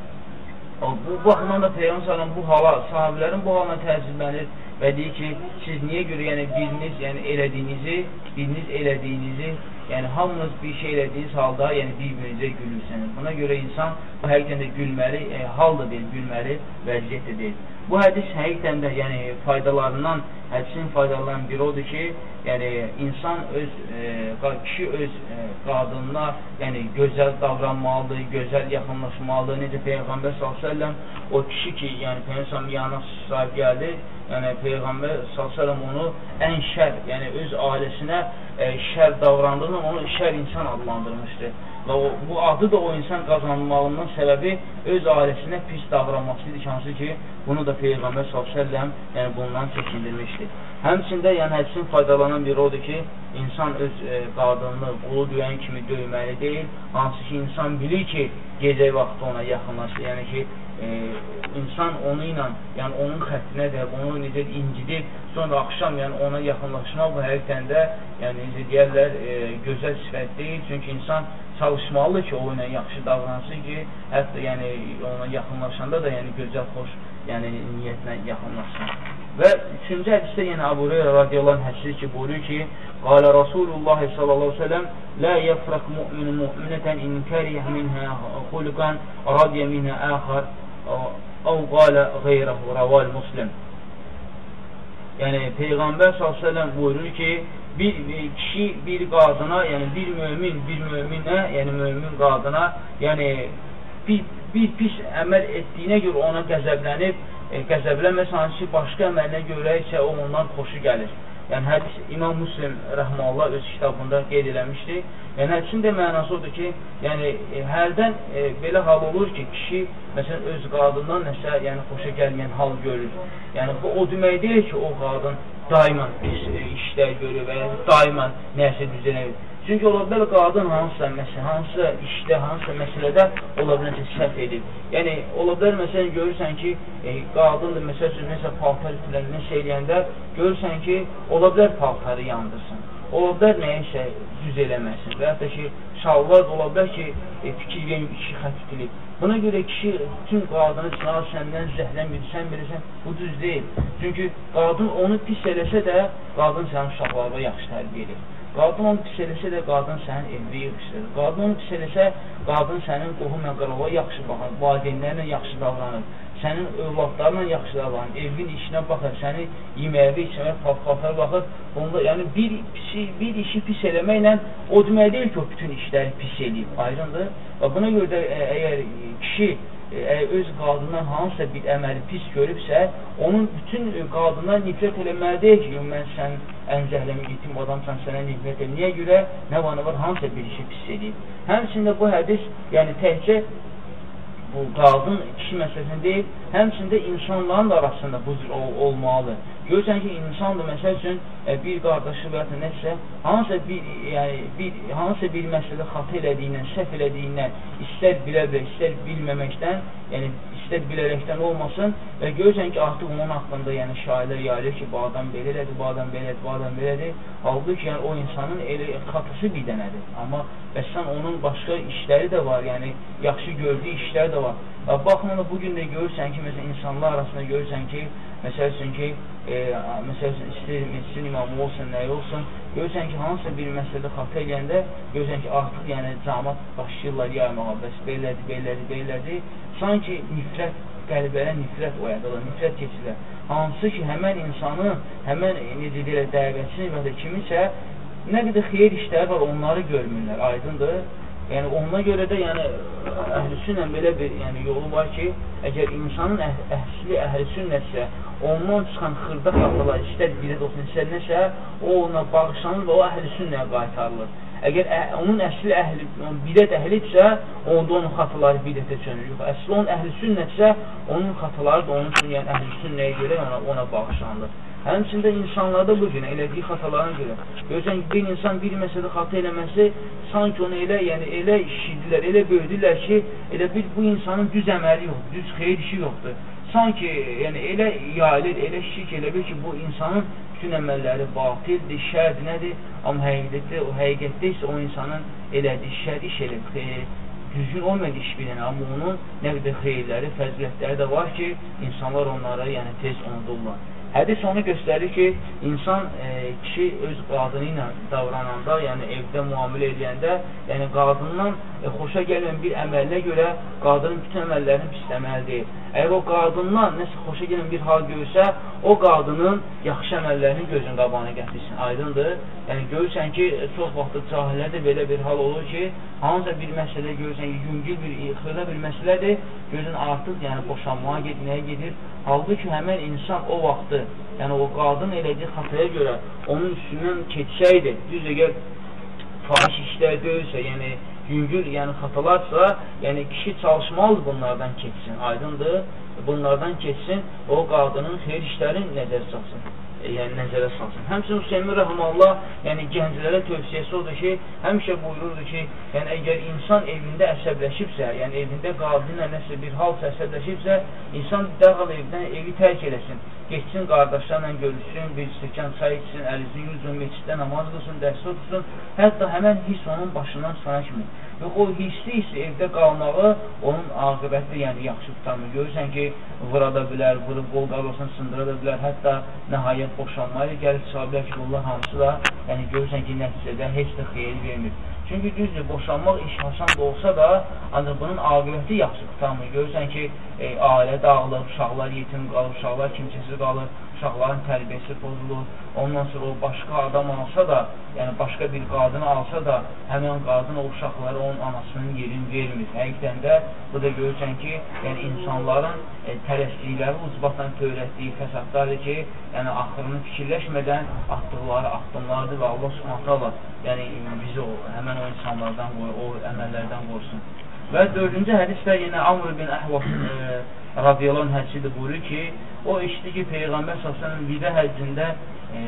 Bu baxımdan da Peyğəmbər bu hala, sahabilərin bu halına təəssüblənir və deyir ki, siz niyə görə yəni biriniz yəni elədiyinizi, biriniz elədiyinizi, yəni hamınız bir şey elədiyiniz halda, yəni bir-birinizə gülürsünüz. Buna görə insan bu həqiqətən də gülməli, e, hal da deyil, gülməli, vəziyyət də deyil. Bu hədis həqiqətən də yəni faydalarından, hədisin faydalarından biri odur ki, yəni insan öz e, kişi öz e, qadınına yəni gözəl davranmalıdır, gözəl yaxınlaşmalıdır. Necə Peyğəmbər sallallahu o kişi ki, yəni Peyğəmbər yanına sahib gəldi, yəni Peyğəmbər sallallahu onu ən şər, yəni öz ailəsinə e, şər davrandığından onu şər insan adlandırmışdı və o, bu adı da o insan qazanmalının səbəbi öz ailəsinə pis davranması idi, hansı ki, bunu da Peyğəmbər s.ə.v yəni bundan çəkindirmişdir. Həmçində, yəni hədisin faydalanan biri odur ki, insan öz e, qadınını qulu döyən kimi döyməli deyil, hansı ki, insan bilir ki, gecə vaxtı ona yaxınlaşır, yəni ki, e, insan onu ilə, yəni onun xəttinə də, onu necə incidir, sonra axşam yəni ona yaxınlaşmaq bu həqiqətən də, yəni necə deyərlər, e, gözəl sifət deyil, çünki insan çalışmalıdır ki, o ilə yaxşı davransın ki, hətta yəni ona yaxınlaşanda da yəni gözəl, xoş, yəni niyyətlə yaxınlaşsın. Və üçüncü hədisdə yəni Əbu Hüreyrə radiyallahu anh hədisi ki, buyuruyor ki, Qalə Rasulullah sallallahu aleyhi ve sellem La yefrak mu'min mu'mineten in kerih minha xuluqan radiya minha axar Əv qalə qeyrahu raval muslim Yəni Peyğəmbər s.ə.v buyurur ki, bir, bir kişi bir qadına, yəni bir mömin bir möminə, yəni mömin qadına, yəni bir, bir pis əməl etdiyinə görə ona qəzəblənib, e, qəzəblənməsə hansı başqa əməlinə görə isə o ondan xoşu gəlir. Yəni hədis İmam Müslim rəhməllah öz kitabında qeyd eləmişdi. Yəni hədisin də mənası odur ki, yəni e, hərdən e, belə hal olur ki, kişi məsələn öz qadından nəsə yəni xoşa gəlməyən hal görür. Yəni bu o demək deyil ki, o qadın daima pis e, işlər görür və ya daima nəsə düzəlmir. Çünki ola bilər qadın hansısa məsələ, hansısa işdə, hansısa məsələdə ola bilər ki, səhv edib. Yəni, ola bilər, məsələn, görürsən ki, e, qadındır, məsəl üçün, nəsə paltar ütülən, nəsə eləyəndə, görürsən ki, ola bilər paltarı yandırsın. Ola bilər nəyəsə düz eləməsin və yaxud da ki, şalvar ola bilər ki, e, fikir verin, iki xət ütülib. Buna görə kişi bütün qadını çınar səndən zəhlənmir, sən bilirsən, bu düz deyil. Çünki qadın onu pis eləsə də, qadın sənin uşaqlarına yaxşı tərbiyə edir. Qadın onu pis eləsə də qadın sənin evli yığışdırır. Qadın onu pis eləsə, qadın sənin qohum əqraba yaxşı baxır, valideynlərlə yaxşı davranır, sənin övladlarla yaxşı davranır, evin işinə baxır, səni yeməyə, içməyə, paltara baxır. Onda yəni bir pisi, bir işi pis eləməklə o demək deyil ki, o bütün işləri pis eləyib. Aydındır? Və buna görə də ə, əgər kişi öz qadından hansısa bir əməli pis görübsə, onun bütün qadından nifrət eləməli deyil ki, mən sən əncəhləmi yetim adamsan, sənə nifrət elə. Niyə görə? Nə var, nə var, hansısa bir işi pis edib. Həmçində bu hədis, yəni təhcə bu qadın kişi məsələsində deyil, həmçində insanların da arasında bu cür ol olmalıdır. Görürsən ki, insandır, məsəl üçün, e, bir qardaşı və ya nəsə, hansısa bir, yəni, bir, hansısa bir məsələ xatı elədiyindən, səhv elədiyindən, istər bilə-bilə, istər bilməməkdən, yəni istər bilərəkdən olmasın və görürsən ki, artıq onun haqqında yəni şairlər yayılır ki, bu adam belədir, bu adam belədir, bu adam belədir. Halbuki yəni o insanın elə xatısı bir dənədir. Amma bəs sən onun başqa işləri də var, yəni yaxşı gördüyü işlər də var. Və baxımına bu gün də görürsən ki, məsələn insanlar arasında görürsən ki, məsəl üçün ki, e, məsəl üçün istəyir mescidin imamı olsun, nə olsun, görürsən ki, hansısa bir məsələdə xata eləyəndə, görürsən ki, artıq yəni camat başlayırlar yaymağa, bəs belədir, belədir, belədir. Sanki nifrət, qəlbəyə nifrət oyadırlar, nifrət keçirlər. Hansı ki, həmən insanı, həmən, necə deyirlər, dəvətçini və də kiminsə, nə qədər xeyir işləri var, onları görmürlər, aydındır. Yəni ona görə də yəni əhlüsünnə belə bir yəni yolu var ki, əgər insanın əh əhli əhlüsünnəsə, ondan çıxan xırda xatalar istər bilet olsun, istər nəsə, o ona bağışlanır və o əhlüsünnəyə qaytarılır. Əgər ə, onun əsli əhli, bidət əhlidirsə, onda onun xataları bidətə çönür. Yox, əsli onun əhli sünnətsə, onun xataları da onun üçün, yəni əhli sünnəyə görə ona, ona bağışlanır. Həmçində insanlarda bu günə elədiyi xatalarına görə. Görürsən bir insan bir məsələdə xata eləməsi sanki onu elə, yəni elə işidirlər, elə böyüdürlər ki, elə bir bu insanın düz əməli yoxdur, düz xeyir işi yoxdur. Sanki yəni elə yayılır, elə şirk elə bil ki, bu insanın bütün əməlləri batildir, şərdir, nədir? Amma həqiqətdə, o həqiqətdə isə o insanın elədiyi şər iş elə xeyir düzgün olmayan iş bilən, amma onun nə qədər xeyirləri, fəzilətləri də var ki, insanlar onları yəni tez unudurlar. Hədis onu göstərir ki, insan e, kişi öz qadını ilə davrananda, yəni evdə müamilə edəndə, yəni qadından e, xoşa gəlməyən bir əməlinə görə qadının bütün əməllərini pisləməlidir. Əgər o qadından nəsə xoşa gəlməyən bir hal görsə, o qadının yaxşı əməllərini gözün qabağına gətirsin. Aydındır? Yəni görürsən ki, çox vaxt cahillərdə belə bir hal olur ki, hansısa bir məsələ görürsən yüngül bir, xırda bir məsələdir, gözün artıq yəni boşanmağa getməyə gedir. Halbuki həmən insan o vaxtı yəni o qadın elədiyi xataya görə onun üstündən keçsəydi, düz əgər fahiş işlər deyilsə, yəni yüngül, yəni xatalarsa, yəni kişi çalışmalıdır bunlardan keçsin, aydındır, bunlardan keçsin, o qadının xeyir işlərini nəzər salsın e, yəni nəzərə salsın. Həmçinin Hüseymin Rəhəmallah, yəni gənclərə tövsiyəsi odur ki, həmişə buyururdu ki, yəni əgər insan evində əsəbləşibsə, yəni evində qadınla nəsə bir halsa əsəbləşibsə, insan dərhal evdən evi tərk eləsin. Geçsin qardaşlarla görüşsün, bir stəkan çay içsin, əlizini yüzün, meçiddə namaz qılsın, dərs otursun, hətta həmən hiss onun başından çıxana kimi. Yox, o hisli isə evdə qalmağı onun aqibəti, yəni yaxşı tutarmır. Görürsən ki, vura da bilər, vurub qol qalmasını sındıra da bilər, hətta nəhayət boşanmaya gəlir, çıxa bilər ki, bunlar hamısı da, yəni görürsən ki, nəticədə heç də xeyir vermir. Çünki düzdür, boşanmaq iş asan da olsa da, ancaq bunun aqibəti yaxşı qutarmır. Görürsən ki, e, ailə dağılır, uşaqlar yetim qalır, uşaqlar kimsəsiz qalır, uşaqların tərbiyəsi pozulur. Ondan sonra o başqa adam alsa da, yəni başqa bir qadını alsa da, həmən qadın o uşaqları onun anasının yerini vermir. Həqiqdən də bu da görürsən ki, yəni insanların e, tələsdikləri, ucbatla törətdiyi fəsadlardır ki, yəni axırını fikirləşmədən atdıqları addımlardır və Allah subhanətələ yəni bizi o, həmən o insanlardan qoy, o əməllərdən qorusun. Və dördüncü hədisdə yenə Amr bin Əhvas e, radiyallahu anh hədisidir buyurur ki, o işdi ki, Peyğəmbər s.ə.v vidə həccində e,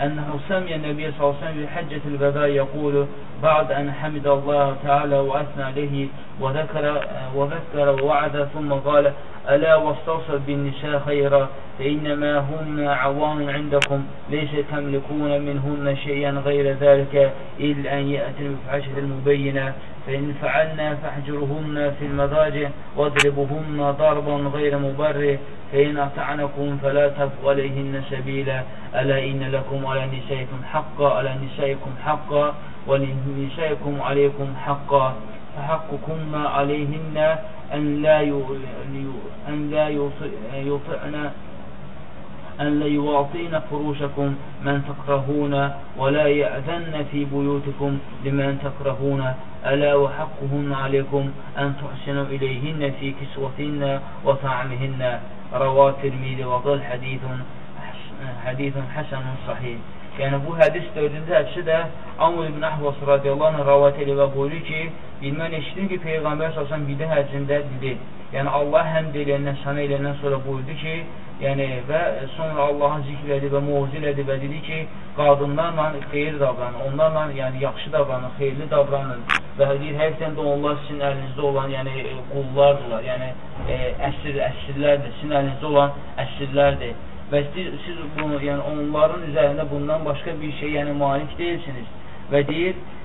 أنه سمع النبي صلى الله عليه وسلم في حجة الوداع يقول بعد أن حمد الله تعالى وأثنى عليه وذكر وذكر ووعد ثم قال ألا واستوصل بالنساء خيرا فإنما هن عوان عندكم ليس تملكون منهن شيئا غير ذلك إلا أن يأتي بفحشة المبينة فإن فعلنا فاحجرهن في المضاجع واضربوهن ضربا غير مبرر فإن أطعنكم فلا تبغوا عليهن سبيلا. ألا إن لكم على نسائكم حقا على نسائكم حقا ولنسائكم عليكم حقا. فحقكم عليهن أن لا أن لا يطعن أن لا يواطين فروشكم من تكرهون ولا يأذن في بيوتكم لمن تكرهون. Ələ və haqqhun aleykum ən tuhsinu ileyhinnə fi kisvətinnə və ta'mihinnə rəva tirmidi və qıl hədithun hədithun həsənun sahih. Yəni bu hədis dördüncü hədisi də Amr ibn Əhvas radiyallahu anh rəvat edir və buyurur ki, bilmən eşitir ki, Peyğəmbər səsən bidə həcində dedi. Yəni Allah həmd eləyəndən, sənə eləyəndən sonra buyurdu ki, yəni və sonra Allahın zikr edib və muciz edib və dedi ki, qadınlarla xeyir davranın, onlarla yəni yaxşı davranın, xeyirli davranın və deyir, həqiqətən də onlar sizin əlinizdə olan, yəni quldardırlar, yəni e, əsir, əsirlərdir, sizin əlinizdə olan əsirlərdir. Və siz, siz bunu, yəni onların üzərində bundan başqa bir şey, yəni malik deyilsiniz. Və deyir e,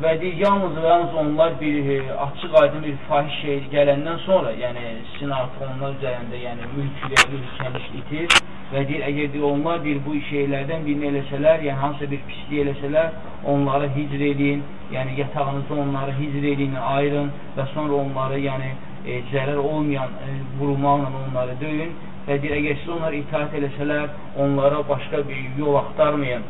və deyir, yalnız və yalnız onlar bir e, açıq aydın bir fahiş şey gələndən sonra, yəni sizin artıq onlar üzərində, yəni mülk və mülkəniş itir və deyir, əgər deyir, onlar deyir, bu şeylərdən birini eləsələr, yəni hansısa bir pislik eləsələr, onları hicr edin, yəni yatağınızda onları hicr edin, ayırın və sonra onları, yəni e, zərər olmayan e, vurulmaqla onları döyün və deyir, əgər siz onlara itaat eləsələr, onlara başqa bir yol axtarmayın.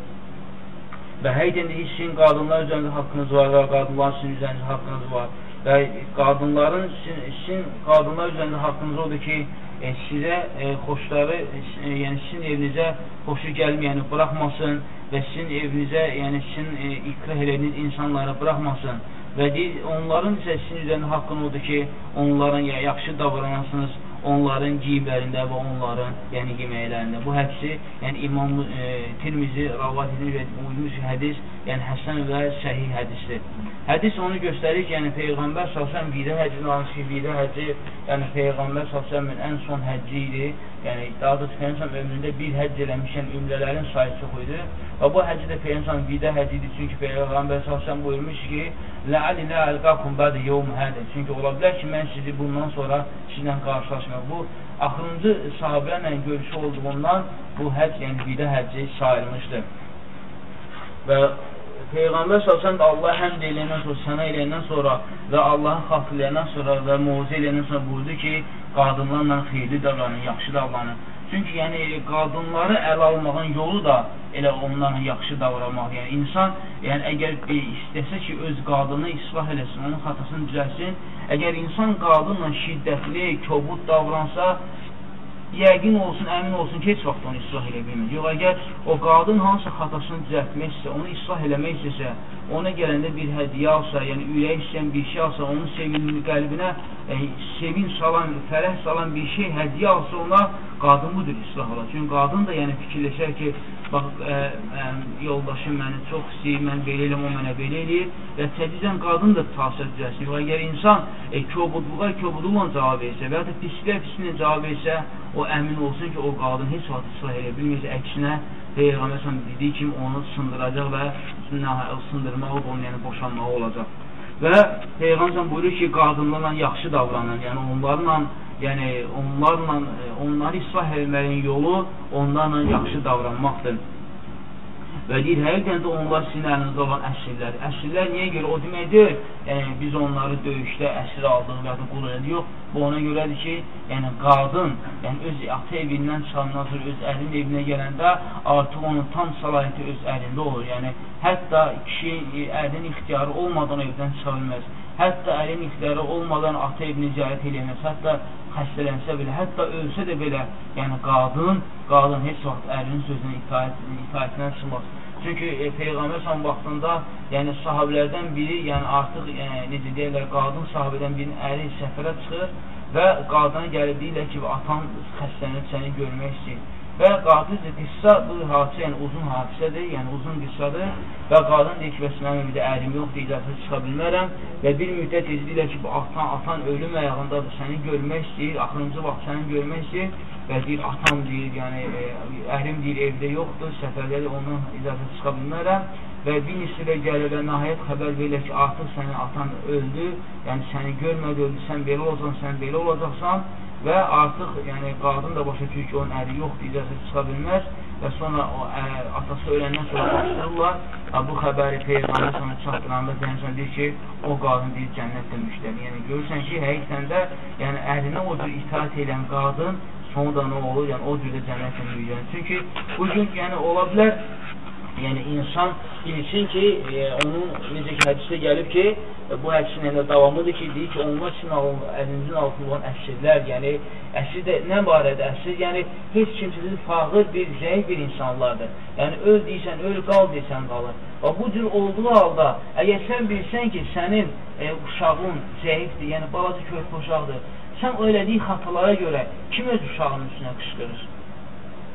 Və həqiqdən də sizin qadınlar üzərində haqqınız var və qadınlar sizin üzərində haqqınız var. Və qadınların sizin, sizin qadınlar üzərində haqqınız odur ki, e, sizə e, xoşları, e, yəni sizin evinizə xoşu gəlməyəni buraxmasın və sizin evinizə, yəni sizin e, ikrah elədiyiniz insanları buraxmasın. Və deyir, onların isə sizin üzərində haqqın odur ki, onların ya, yaxşı davranasınız, onların giyimlərində və onların yəni yeməklərində. Bu hədisi yəni İmam e, Tirmizi rəvat edir və uymuş hədis, yəni həsən və səhih hədisdir. Hədis onu göstərir ki, yəni Peyğəmbər sallallahu vidə həcci ki, vidə həcci yəni Peyğəmbər sallallahu ən son həcci idi. Yəni daha doğrusu Peyğəmbər ömründə bir həcc eləmişən ümrələrin sayı çox idi. Və bu həcc də Peyğəmbər vidə həcci idi çünki Peyğəmbər sallallahu buyurmuş ki, Lə'ali lə əlqakum bədə yevm hədə. Çünki ola bilər ki, mən sizi bundan sonra sizlə qarşılaşmıyorum. Bu, axırıncı sahabələrlə görüşü olduğundan bu həcc, yəni vidə həcci sayılmışdır. Və Peyğəmbər salsan da Allah həmd eləyəndən sonra, sənə eləyəndən sonra və Allahın xatırlayandan sonra və mucizə eləyəndən sonra buyurdu ki, qadınlarla xeyirli davranın, yaxşı davranın. Çünki yəni qadınları əl almağın yolu da elə onlarla yaxşı davranmaq. Yəni insan, yəni əgər e, istəsə ki, öz qadını islah eləsin, onun xatasını düzəlsin, əgər insan qadınla şiddətli, kobud davransa, yəqin olsun, əmin olsun ki, heç vaxt onu islah edə bilmir. Yox, əgər o qadın hansısa xatasını düzəltmək istəsə, onu islah eləmək istəsə, ona gələndə bir hədiyə alsa, yəni ürək istəyən bir şey alsa, onun sevimli qəlbinə e, sevin salan, fərəh salan bir şey hədiyə alsa ona, qadın budur islah olar. Çünki qadın da yəni fikirləşər ki, bax, ə, ə, yoldaşım məni çox istəyir, mən belə eləm, o mənə belə eləyir və tədricən qadın da təsir düzəlsin. Yox, əgər insan e, kobudluğa kobudluqla cavab versə və ya da pisliyə pisliyə cavab versə, o əmin olsun ki, o qadın heç vaxt islah edə bilməyəcək. Əksinə, Peyğəmbər dediyi kimi onu sındıracaq və sındırmağı onun yəni boşanmağı olacaq. Və Peyğəmbər buyurur ki, qadınlarla yaxşı davranın, yəni onlarla yəni onlarla, onları islah etməyin yolu onlarla yaxşı davranmaqdır. Və deyir, həqiqətən də onlar sizin əlinizdə olan əsirlər. Əsirlər niyə görə? O demək deyil, yəni biz onları döyüşdə əsir aldıq və ya qul elədik. Yox, bu ona görədir ki, yəni qadın, yəni öz ata evindən çıxandan sonra öz əlin evinə gələndə artıq onun tam səlahiyyəti öz əlində olur. Yəni hətta kişi əlin ixtiyarı olmadan evdən çıxa bilməz. Hətta əlin ixtiyarı olmadan ata evini ziyarət eləməz. Hətta xəstələnsə belə, hətta ölsə də belə, yəni qadın, qadın heç vaxt əlinin sözünə itaət, itaətindən çıxmaz. Çünki e, Peyğəmbər son vaxtında, yəni sahabilərdən biri, yəni artıq e, necə deyirlər, qadın sahabədən birinin əri səfərə çıxır və qadına gəlib deyirlər ki, atan xəstələnib səni görmək istəyir. Və qadın qıssa bu hadisə, yəni uzun hadisədir, yəni uzun qıssadır və qadın deyir ki, bəs mənim bir də ərim yoxdur, icazə çıxa bilmərəm və bir müddət izləyirlər ki, bu atan, atan ölüm ayağındadır, səni görmək istəyir, axırıncı vaxt səni görmək istəyir və deyir, atam deyir, yəni e, əhrim deyir, evdə yoxdur, səfərdədir, onun icazə çıxa bilmərəm və bir neçə gəlir və nəhayət xəbər verilir ki, artıq sənin atan öldü, yəni səni görmədi, öldü, sən belə olacaqsan, sən belə olacaqsan və artıq yəni, qadın da başa düşür ki, onun əri yoxdur, icazə çıxa bilməz və sonra o, ə, atası öləndən sonra başlayırlar və bu xəbəri Peyğəmbər sana çatdıranda Peyğəmbər deyir ki, o qadın deyir cənnətdə müştəri. Yəni görürsən ki, həqiqətən də yəni ərinə o cür itaat edən qadın Sonra da nə olur? Yəni, o cürdə cənnətlə yürüyəcək. Çünki bu gün yəni, ola bilər, yəni insan bilsin ki, e, onun necə ki, hədisdə gəlib ki, e, bu hədisin elə davamıdır ki, deyir ki, onlar üçün əlinizin altında olan əsirlər, yəni əsir də nə barədə əsir? Yəni heç kimsəsiz fağır bir, zəif bir insanlardır. Yəni öl deyirsən, öl, qal deyirsən, qalır. Və bu cür olduğu halda, əgər sən bilsən ki, sənin e, uşağın zəifdir, yəni balaca körpə uşaqdır, sən o elədiyi xatalara görə kim öz uşağının üstünə qışqırır?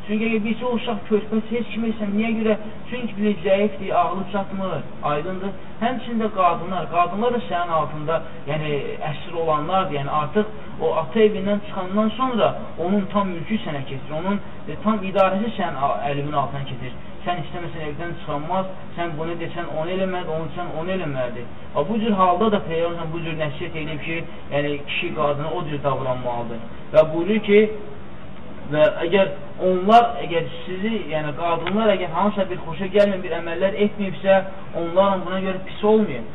Çünki əgər bircə uşaq körpəsi heç kim etsən, niyə görə? Çünki bilir, zəifdir, ağlı çatmır, aydındır. Həmçində qadınlar, qadınlar da sənin altında, yəni əsir olanlardır, yəni artıq o ata evindən çıxandan sonra onun tam mülkü sənə keçir, onun e, tam idarəsi sənin əlimin altına keçir sən istəməsən evdən çıxanmaz, sən bunu desən onu eləmədi, onu sən onu eləmədi. Bu cür halda da Peyğəmbər bu cür nəsiyyət edib ki, yəni kişi qadına o cür davranmalıdır. Və buyurur ki, və əgər onlar, əgər sizi, yəni qadınlar əgər hansısa bir xoşa gəlməyən bir əməllər etməyibsə, onların buna görə pis olmayın.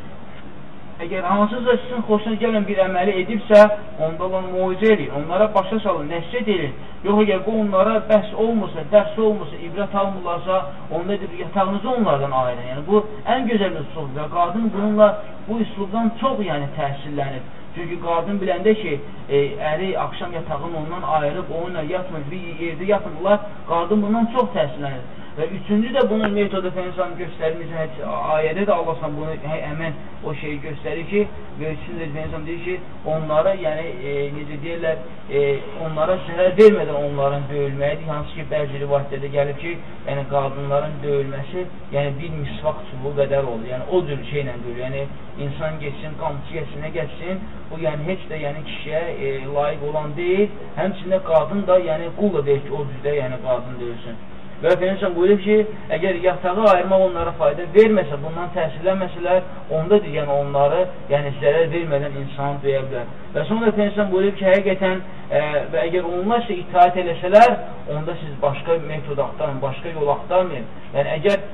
Əgər hansısa sizin xoşuna gələn bir əməli edibsə, onda olan mucizə edin, onlara başa salın, nəsiyyət edin. Yox, əgər bu onlara bəhs olmursa, dərs olmursa, ibrət almırlarsa, onda edir, yatağınızı onlardan ayırın. Yəni, bu ən gözəl üslubdur. Qadın bununla, bu üslubdan çox yəni, təsirlənir. Çünki qadın biləndə ki, e, əri axşam yatağını ondan ayırıb, onunla yatmır, bir yerdə yatmırlar, qadın bundan çox təsirlənir. Və üçüncü də bunun metodu Fənsan göstərmiş ayədə də Allah bunu hə, həmən o şeyi göstərir ki, və üçüncü də Fənsan deyir ki, onlara, yəni e, necə deyirlər, e, onlara zərər vermədən onların döyülməyidir. Hansı ki, bəzi rivayətlərdə gəlib ki, yəni qadınların döyülməsi, yəni bir misvaq çubuğu qədər olur. Yəni o cür şeylə döyülür. Yəni insan geçsin, qamçı geçsin, nə geçsin, bu yəni heç də yəni kişiyə e, layiq olan deyil. Həmçində qadın da, yəni qul da deyil ki, o cürdə yəni qadın döyülsün. Və Peygəmbər buyurur ki, əgər yatağı ayırmaq onlara fayda verməsə, bundan təsirlənməsələr, onda yəni onları, yəni zərər vermədən insan deyə bilər. Və sonra Peygəmbər buyurur ki, həqiqətən e, və əgər onlar sizə itaat eləsələr, onda siz başqa metod axtarın, başqa yol axtarmayın. Yəni əgər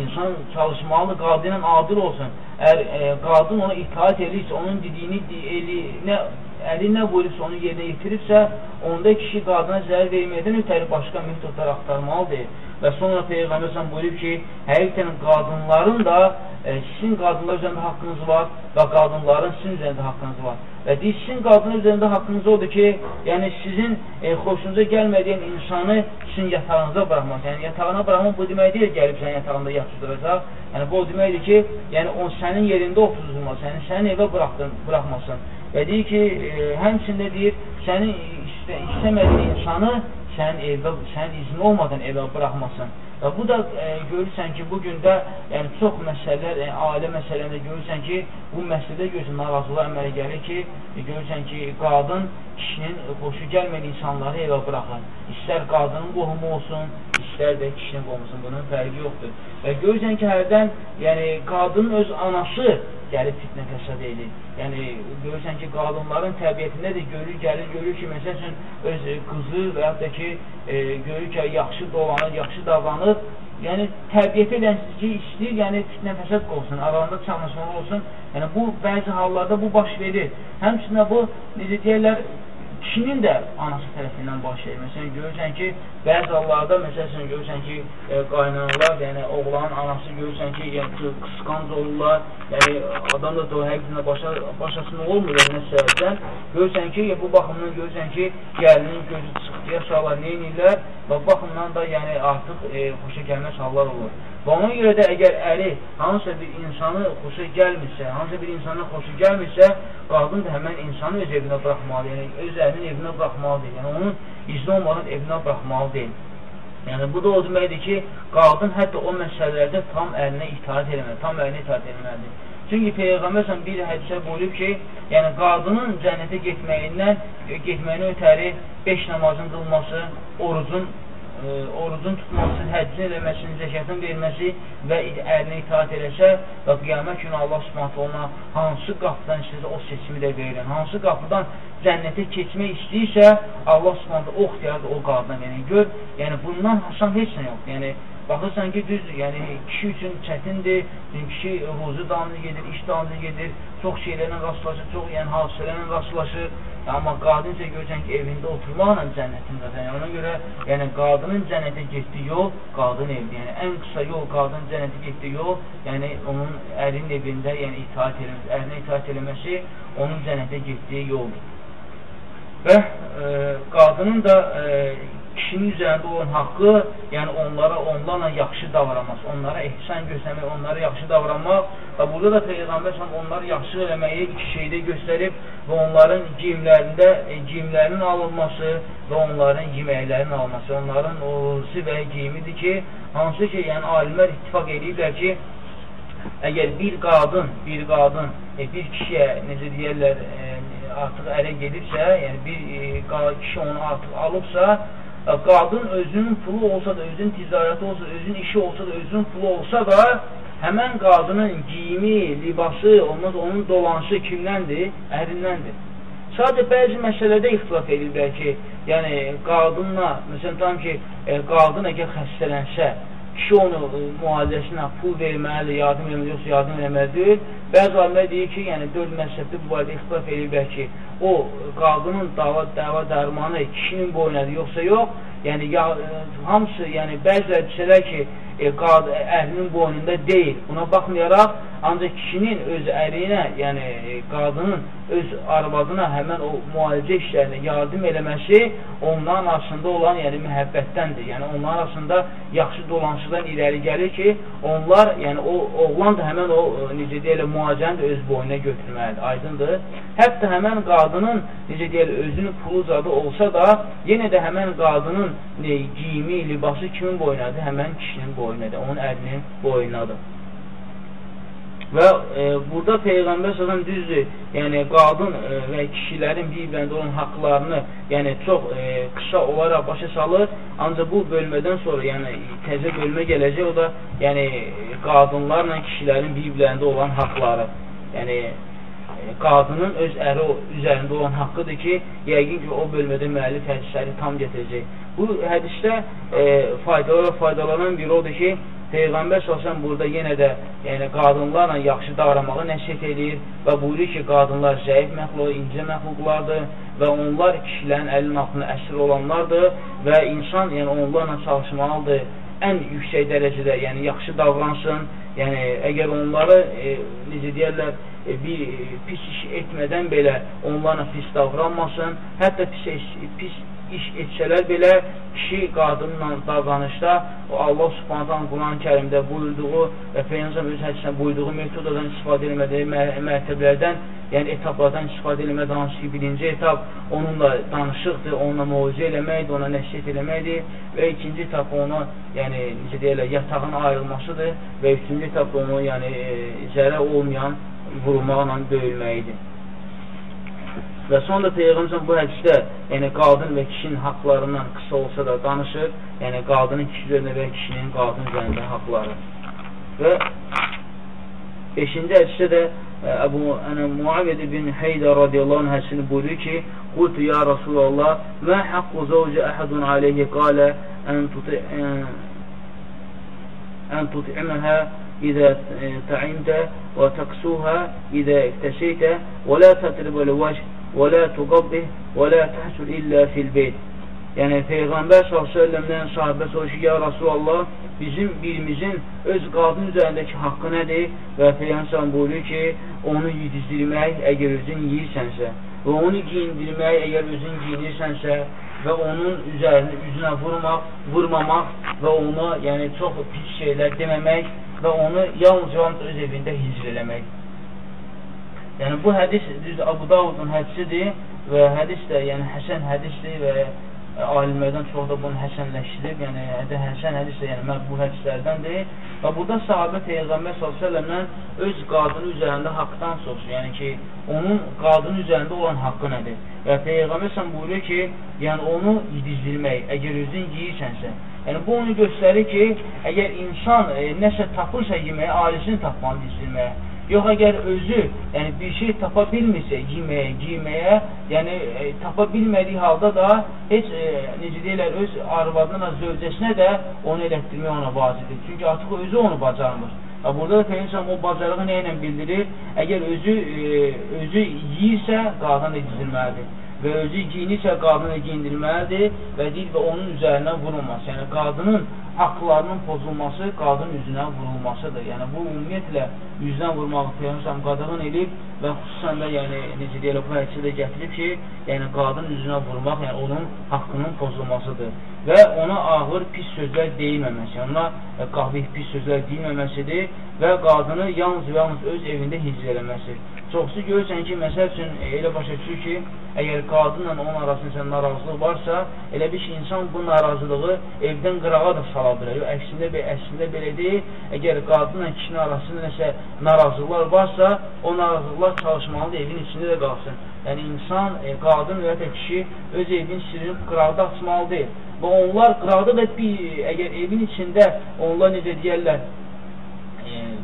insan çalışmalı, qadının adil olsun. Əgər e, qadın ona itaat eləyirsə, onun dediyini elinə əli nə buyurubsa onu yerinə yetiribsə, onda kişi qadına zərər verməkdən ötəri başqa metodlar axtarmalıdır. Və sonra Peyğəmbər sən buyurub ki, həqiqətən qadınların da e, sizin qadınlar üzərində haqqınız var və qadınların sizin üzərində haqqınız var. Və deyir, sizin qadınlar üzərində haqqınız odur ki, yəni sizin e, xoşunuza gəlmədiyən insanı sizin yatağınıza buraxmaq. Yəni yatağına buraxmaq bu demək deyil, gəlib sənin yatağında yatıdıracaq. Yəni bu o deməkdir ki, yəni o sənin yerində oturulmaz, yəni sənin evə buraxdın, buraxmasın. Və deyir ki, e, həmçində deyir, sənin istə, istəmədiyin insanı sənin evdə, sənin izin olmadan evə buraxmasın. Və bu da e, görürsən ki, bu gün də yəni, çox məsələlər, e, ailə məsələlərində görürsən ki, bu məsələdə görürsən, narazılıq əmələ gəlir ki, e, görürsən ki, qadın kişinin xoşu gəlməyən insanları evə buraxır. İstər qadının qohumu olsun, istər də kişinin qohumu olsun, bunun fərqi yoxdur. Və görürsən ki, hərdən yəni, qadının öz anası gəlib fitnə fəsad edir. Yəni, görürsən ki, qadınların təbiətindədir, görür, gəlir, görür ki, məsəl üçün, öz qızı və yaxud da ki, e, görür ki, yaxşı dolanır, yaxşı davranır, yəni təbiət edən ki, istəyir, yəni fitnə fəsad olsun, aralarında çalışmalı olsun. Yəni bu bəzi hallarda bu baş verir. Həmçinin bu necə deyirlər, kişinin də anası tərəfindən baş verir. Məsələn, görürsən ki, bəzi hallarda, məsələn, görürsən ki, e, qaynanalar, yəni oğlanın anası görürsən ki, yəni, qısqanc olurlar, yəni adam da o həqiqətində başa, başasını olmur yəni, səbəbdən. Görürsən ki, bu baxımdan görürsən ki, gəlinin gözü çıxdıya sallar neynirlər və baxımdan da yəni artıq e, xoşa gəlməz hallar olur. Və ona görə də əgər əri hansısa bir insanı xoşa gəlmirsə, hansısa bir insanın xoşu gəlmirsə, qadın da həmən insanı öz evinə buraxmalı, yəni öz ərinin evinə buraxmalıdır. Yəni onun izni olmadan evinə buraxmalı deyil. Yəni bu da o deməkdir ki, qadın hətta o məsələlərdə tam ərinə itaat eləməlidir, tam ərinə itaat eləməlidir. Çünki Peyğəmbər bir hədisə buyurub ki, yəni qadının cənnətə getməyindən, getməyinə ötəri 5 namazın qılması, orucun e, orucun tutması, həccin eləməsini, zəkatın verməsi və ərinə itaat eləsə və qiyamət günü Allah subhanətə ona hansı qapıdan istəyirsə o seçimi də verir. Hansı qapıdan cənnətə keçmək istəyirsə Allah subhanətə o ixtiyardır o qadına. Yəni gör, yəni bundan hasan heç nə yox. Yəni Baxırsan ki, düzdür, yəni kişi üçün çətindir, çünki kişi ruzu dalınca gedir, iş dalınca gedir, çox şeylərlə rastlaşır, çox yəni hadisələrlə rastlaşır. Amma qadın isə görürsən ki, evində oturmaqla cənnətindədir. Yəni, ona görə yəni, qadının cənnətə getdiyi yol qadın evdir. Yəni, ən qısa yol qadının cənnətə getdiyi yol, yəni onun ərinin evində yəni, itaat eləməsi, ərinə itaat eləməsi onun cənnətə getdiyi yoldur. Və e, qadının da e, kişinin üzərində olan haqqı, yəni onlara onlarla yaxşı davranmaq, onlara ehsan göstərmək, onlara yaxşı davranmaq və burada da Peyğəmbər onları yaxşı eləməyi iki şeydə göstərib və onların giyimlərində e, giyimlərinin alınması və onların yeməklərinin alınması, onların orusu və giyimidir ki, hansı ki, yəni alimlər ittifak ediblər ki, əgər bir qadın, bir qadın e, bir kişiyə, necə deyərlər, e, artıq ərə gedibsə, yəni bir e, kişi onu artıq alıbsa, qadın özünün pulu olsa da, özünün ticarəti olsa, özünün işi olsa da, özünün pulu olsa da, həmən qadının giyimi, libası, olmaz, onun dolanışı kimdəndir? Əhrindəndir. Sadəcə bəzi məsələdə ixtilaf edirlər ki, yəni qadınla, məsələn, tam ki, e, qadın əgər xəstələnsə, kişi onu e, müalicəsinə pul verməlidir, yardım eləməlidir, yoxsa yardım eləməlidir. Bəzi alimlər deyir ki, yəni dörd məzhəbdə bu barədə ixtilaf edirlər ki, o qadının dava, dava dərmanı kişinin boynadır, yoxsa yox. Yəni ya, e, hamısı, yəni bəziləri düşünürlər ki, e, qad, əhlinin boynunda deyil. Buna baxmayaraq, ancaq kişinin öz ərinə, yəni e, qadının öz arvadına həmən o müalicə işlərinə yardım eləməsi onların arasında olan yəni məhəbbətdəndir. Yəni onların arasında yaxşı dolanışıdan irəli gəlir ki, onlar, yəni o oğlan da həmən o e, necə deyirlər müalicəni də öz boynuna götürməlidir. Aydındır? Hətta həmən qadının necə deyirlər özünün pulu zadı olsa da, yenə də həmən qadının ne, giyimi, libası kimin boynadır? Həmən kişinin boynadır, onun ərinin boynadır. Və e, burada Peyğəmbər sözən düzdür, yəni qadın e, və kişilərin bir-birində olan haqlarını yəni çox e, qısa olaraq başa salır, ancaq bu bölmədən sonra yəni təzə bölmə gələcək, o da yəni qadınlarla kişilərin bir-birlərində olan haqları. Yəni e, qadının öz əri üzərində olan haqqıdır ki, yəqin ki, o bölmədə müəllif hədisləri tam gətirəcək. Bu hədisdə e, faydalı faydalanan bir odur ki, Peyğəmbər salsan burada yenə də yəni, qadınlarla yaxşı davranmağı nəşət edir və buyurur ki, qadınlar zəif məxluq, incə məxluqlardır və onlar kişilərin əlinin altında əsir olanlardır və insan yəni, onlarla çalışmalıdır. Ən yüksək dərəcədə, yəni yaxşı davransın, yəni əgər onları, e, necə deyərlər, e, bir e, pis iş etmədən belə onlarla pis davranmasın, hətta pis, pis iş etsələr belə kişi qadınla davranışda o Allah subhanətən Quran-ı kərimdə buyurduğu və Peyyəmzəm öz hədisində buyurduğu metodadan istifadə eləmədiyi mərtəbələrdən, yəni etaplardan istifadə hansı ki, birinci etap onunla danışıqdır, onunla müvizə eləməkdir, ona nəşət eləməkdir və ikinci etap ona, yəni, necə deyərlər, yatağın ayrılmasıdır və üçüncü etap onu, yəni, e, zərə olmayan vurmaqla döyülməyidir. Və sonra Peyğəmbər bu hədisdə, yəni qadın və kişinin haqlarından qısa olsa da danışır, yəni qadının kişi üzərində və kişinin qadın üzərində haqları. Və 5-ci hədisdə də e, Əbu Ənə Muaviyyəd bin Heydə radiyallahu anh hədisini buyurur ki, Qultu ya Rasulallah, mə haqqu zəvcə əhədun aleyhi qalə ən tuti ən tut'iməhə və təqsuhə idə iftəseytə və lə tətribə l-vəch və lə tuqabbih və lə təhsul illə fil beyt. Yəni Peyğəmbər s.ə.v-dən sahibə soruşur, ya Rasulallah, bizim birimizin öz qadın üzərindəki haqqı nədir? Və Peyğəmbər buyurur ki, onu yedizdirmək əgər özün yiyirsənsə və onu giyindirmək əgər özün giyinirsənsə və onun üzərini üzünə vurmaq, vurmamaq və ona yəni çox pis şeylər deməmək və onu yalnız-yalnız öz evində hicr eləmək. Yəni bu hədis düz Abu Davudun hədisidir və hədis də yəni həsən hədisdir və alimlərdən çox da bunu həsənləşdirib, yəni həsən hədis də yəni məqbul hədislərdəndir. Və burada sahabə Peyğəmbər s.ə.v-lə öz qadını üzərində haqdan soruşur, yəni ki, onun qadının üzərində olan haqqı nədir? Və Peyğəmbər s.ə.v buyuruyor ki, yəni onu yedizdirmək, əgər özün yeyirsənsə, yəni bu onu göstərir ki, əgər insan e, nəsə tapırsa yeməyə, ailəsini tapmalı yedizdirməyə, Yox, əgər özü yəni, bir şey tapa bilmirsə yeməyə, giyməyə, yəni e, tapa bilmədiyi halda da heç, e, necə deyirlər, öz arvadına, zövcəsinə də onu elətdirmək ona vacibdir. Çünki artıq özü onu bacarmır. Və burada da Peyyəmsəm o bacarığı nə ilə bildirir? Əgər özü, e, özü yiyirsə, qadın edilməlidir və özü giyinirsə, qadını giyindirməlidir və deyil və onun üzərinə vurulması. Yəni, qadının haqlarının pozulması qadın üzünə vurulmasıdır. Yəni bu ümumiyyətlə üzdən vurmağı Peyğəmbər qadağan edib və xüsusən də yəni necə deyirlər bu hədisi də gətirib ki, yəni qadın üzünə vurmaq, yəni onun haqqının pozulmasıdır və ona ağır pis sözlər deyilməməsi, ona qabih pis sözlər deyilməməsidir və qadını yalnız və yalnız öz evində hicr eləməsi. Çoxsu görürsən ki, məsəl üçün elə başa düşür ki, əgər qadınla onun arasında narazılıq varsa, elə bir ki, insan bu narazılığı evdən qırağa da sala bilər. Əksində, əksində belə deyil, əgər qadınla kişinin arasında nəsə narazılıqlar varsa, o narazılıqlar çalışmalıdır, evin içində də qalsın. Yəni, insan, e, qadın və ya kişi öz evin sirrini qıraqda açmalı deyil. Və onlar qıraqda da bir, əgər evin içində onlar necə deyərlər,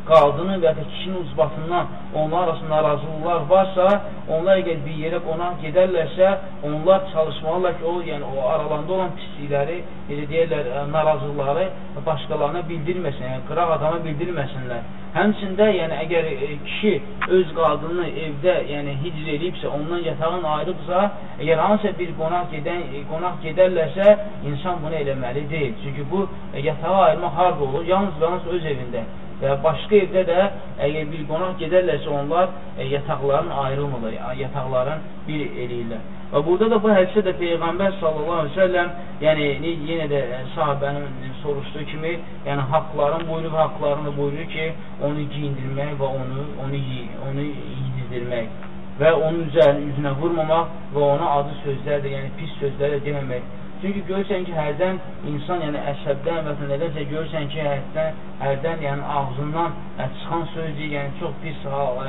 qadının və ya kişinin uzbatından onlar arasında narazılıqlar varsa, onlar əgər bir yerə qonaq gedərlərsə, onlar çalışmalılar ki, o, yəni o aralarında olan pislikləri, necə deyirlər, e, narazılıqları başqalarına bildirməsin, yəni qıraq adama bildirməsinlər. Həmçində, yəni əgər e, kişi öz qadını evdə, yəni hicr eləyibsə, ondan yatağın ayrıbsa, əgər hansısa bir qonaq gedən e, qonaq gedərlərsə, insan bunu eləməli deyil. Çünki bu yatağı ayırmaq harda olur? Yalnız və yalnız öz evində və başqa evdə də əgər bir qonaq gedərlərsə onlar e, yataqların ayrılmırlar, yataqların bir eləyirlər. Və burada da bu hədisdə də Peyğəmbər sallallahu əleyhi və səlləm, yəni yenə də e, sahabənin soruşduğu kimi, yəni haqların buyurub, haqlarını buyurur ki, onu giyindirmək və onu onu onu yedizdirmək və onun üzərinə üzünə vurmamaq və ona acı sözlər də, yəni pis sözlər də deməmək Çünki görürsən ki, hərdən insan, yəni əsəbdən və nədənsə görürsən ki, hərdən, hərdən yəni ağzından çıxan sözdür, yəni çox pis hal,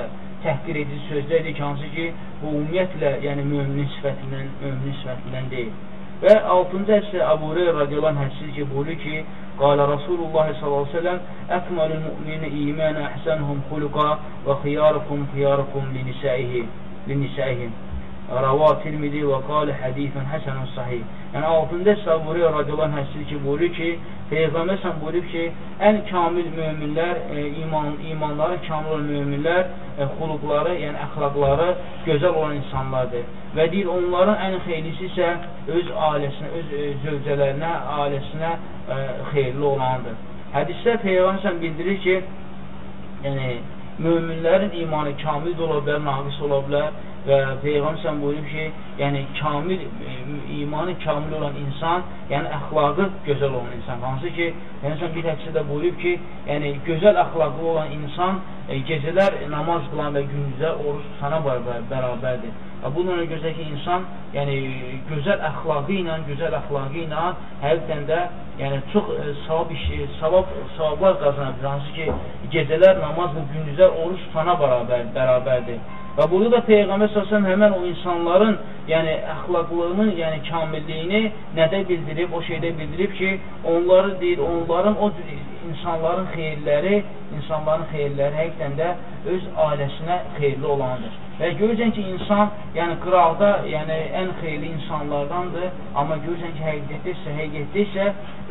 təhqir edici sözlərdir ki, hansı ki, bu ümumiyyətlə, yəni müminin sifətindən, müminin sifətindən deyil. Və 6-cı hədisdə Əbu Hüreyra radiyallahu hədisidir ki, buyurur ki, Qalə Rasulullah sallallahu əleyhi və səlləm: "Əkməlul mu'mini imanə əhsənuhum xuluqa və xiyarukum xiyarukum li nisaihi li nisaihim." Rəva Tirmidi və qalə hədifən həsənun sahih. Yəni, altında isə buyuruyor, radiyallahu hədisi ki, buyuruyor ki, Peyğəmbər sən buyurub ki, ən kamil möminlər, e, iman, imanları kamil olan möminlər, e, xuluqları, yəni əxlaqları gözəl olan insanlardır. Və deyir, onların ən xeylisi isə öz ailəsinə, öz e, zövcələrinə, ailəsinə e, xeyirli olandır. Hədisdə Peyğəmbər sən bildirir ki, yəni, möminlərin imanı kamil ola bilər, naqis ola bilər və Peyğəmbər buyurub ki, yəni kamil e, imanı kamil olan insan, yəni əxlaqı gözəl olan insan. Hansı ki, yəni bir hədisdə buyurub ki, yəni gözəl əxlaqlı olan insan e, gecələr namaz qılan və gündüzlər oruç tutana bərabərdir. Və bununla gözəl ki, insan yəni gözəl əxlaqı ilə, gözəl əxlaqı ilə həqiqətən də yəni çox e, savab işi, savab savablar qazana bilər. Hansı ki, gecələr namaz və gündüzlər oruç tutana bərabər, bərabərdir. Və burada da Peyğəmbər səsən həmən o insanların, yəni əxlaqlığının, yəni kamilliyini nədə bildirib, o şeydə bildirib ki, onları deyir, onların o insanların xeyirləri, insanların xeyirləri həqiqdən də öz ailəsinə xeyirli olandır. Və görürsən ki, insan, yəni qıraqda, yəni ən xeyirli insanlardandır, amma görürsən ki, həqiqətdə isə, həqiqətdə isə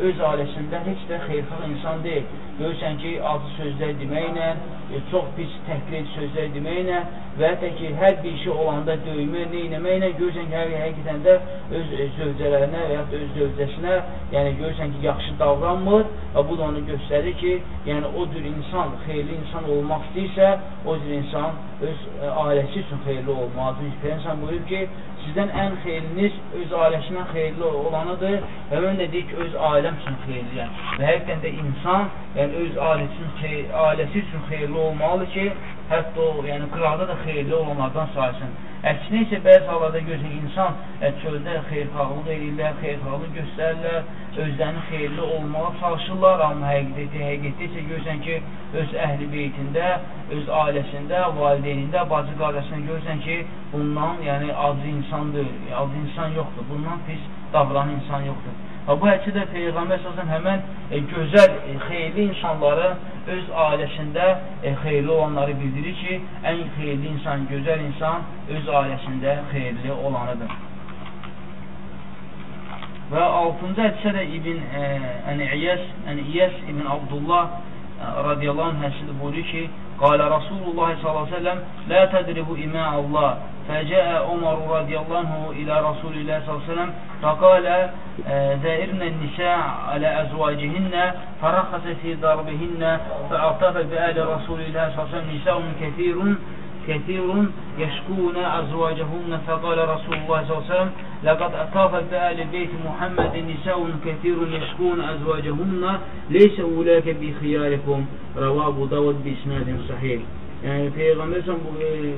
öz ailəsində heç də xeyirxalq insan deyil. Görürsən ki, acı sözlər deməklə, e, çox pis təhqir sözlər deməklə və hətta ki, hər bir şey olanda döymə, neynəməklə görürsən ki, həqiqətən də öz e, zövcələrinə və ya öz zövcəsinə, yəni görürsən ki, yaxşı davranmır və bu da onu göstərir ki, yəni o cür insan, xeyirli insan olmaq istəyirsə, o cür insan öz ə, e, ailəsi üçün xeyirli olmalıdır. Peyğəmbər buyurub ki, sizdən ən xeyirliniz öz ailəsindən xeyirli olanıdır və mən də deyir ki, öz ailəm üçün xeyirliyəm. Və həqiqətən də insan, yəni öz ailəsi üçün, ailəsi üçün xeyirli olmalıdır ki, hətta o, yəni qıraqda da xeyirli olanlardan sayısın. Əksinə isə bəzi hallarda görürsən, insan çöldə xeyirxahlıq edirlər, xeyirxahlıq göstərirlər, özlərini xeyirli olmağa çalışırlar, amma həqiqəti, həqiqəti isə görürsən ki, öz əhli beytində, öz ailəsində, valideynində, bacı qardaşında görürsən ki, bundan yəni acı insandır, acı insan yoxdur, bundan pis davranan insan yoxdur. Və bu həkdə də Peyğəmbər səsən həmən e, gözəl, e, xeyirli insanları öz ailəsində e, xeyirli olanları bildirir ki, ən xeyirli insan, gözəl insan öz ailəsində xeyirli olanıdır. Və altıncı hədsə də İbn e, İyəs, İyəs İbn Abdullah e, radiyallahu anh həsidir buyurur ki, Qalə Rasulullah sallallahu aleyhi ve sellem, La tədribu imə Allah فجاء عمر رضي الله عنه إلى رسول الله صلى الله عليه وسلم فقال زائرنا النساء على أزواجهن فرخص في ضربهن فأعطف بآل رسول الله صلى الله عليه وسلم نساء كثير كثير يشكون أزواجهن. فقال رسول الله صلى الله عليه وسلم لقد أصاب بآل بيت محمد نساء كثير يشكون أزواجهن ليس أولاك بخياركم رواه أبو داود بإسناد sahih. Yani Peygamber bu e,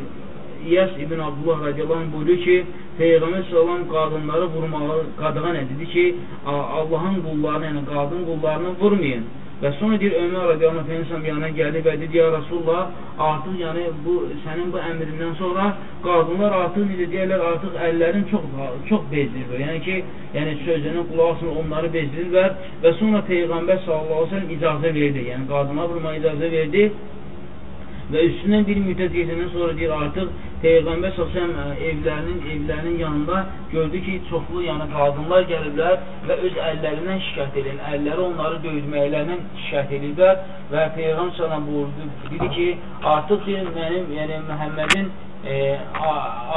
İyas İbn Abdullah radiyallahu anh buyuruyor ki Peygamber sallallahu kadınları vurmaları kadına ne dedi ki Allah'ın kullarını yani kadın kullarını vurmayın. Və sonra deyir, Ömər radiyallahu anh Peyğəmbər yanına gəldi və dedi, ya Rasulullah, artıq yəni bu sənin bu əmrindən sonra qadınlar artıq necə deyirlər, artıq əllərin çox çox bezdirir. Yəni ki, yəni sözünün qulaq asın, onları bezdirirlər və sonra Peyğəmbər sallallahu əleyhi və səlləm icazə verdi. Yəni qadına vurmağa icazə verdi və üstündən bir müddət keçəndən sonra deyir artıq Peyğəmbər səsəm evlərinin evlərinin yanında gördü ki, çoxlu yəni qadınlar gəliblər və öz əllərindən şikayət edən, əlləri onları döydməklərindən şikayət ediblər və Peyğəmbər səsəm buyurdu, dedi ki, artıq deyir, mənim, yəni Məhəmmədin e,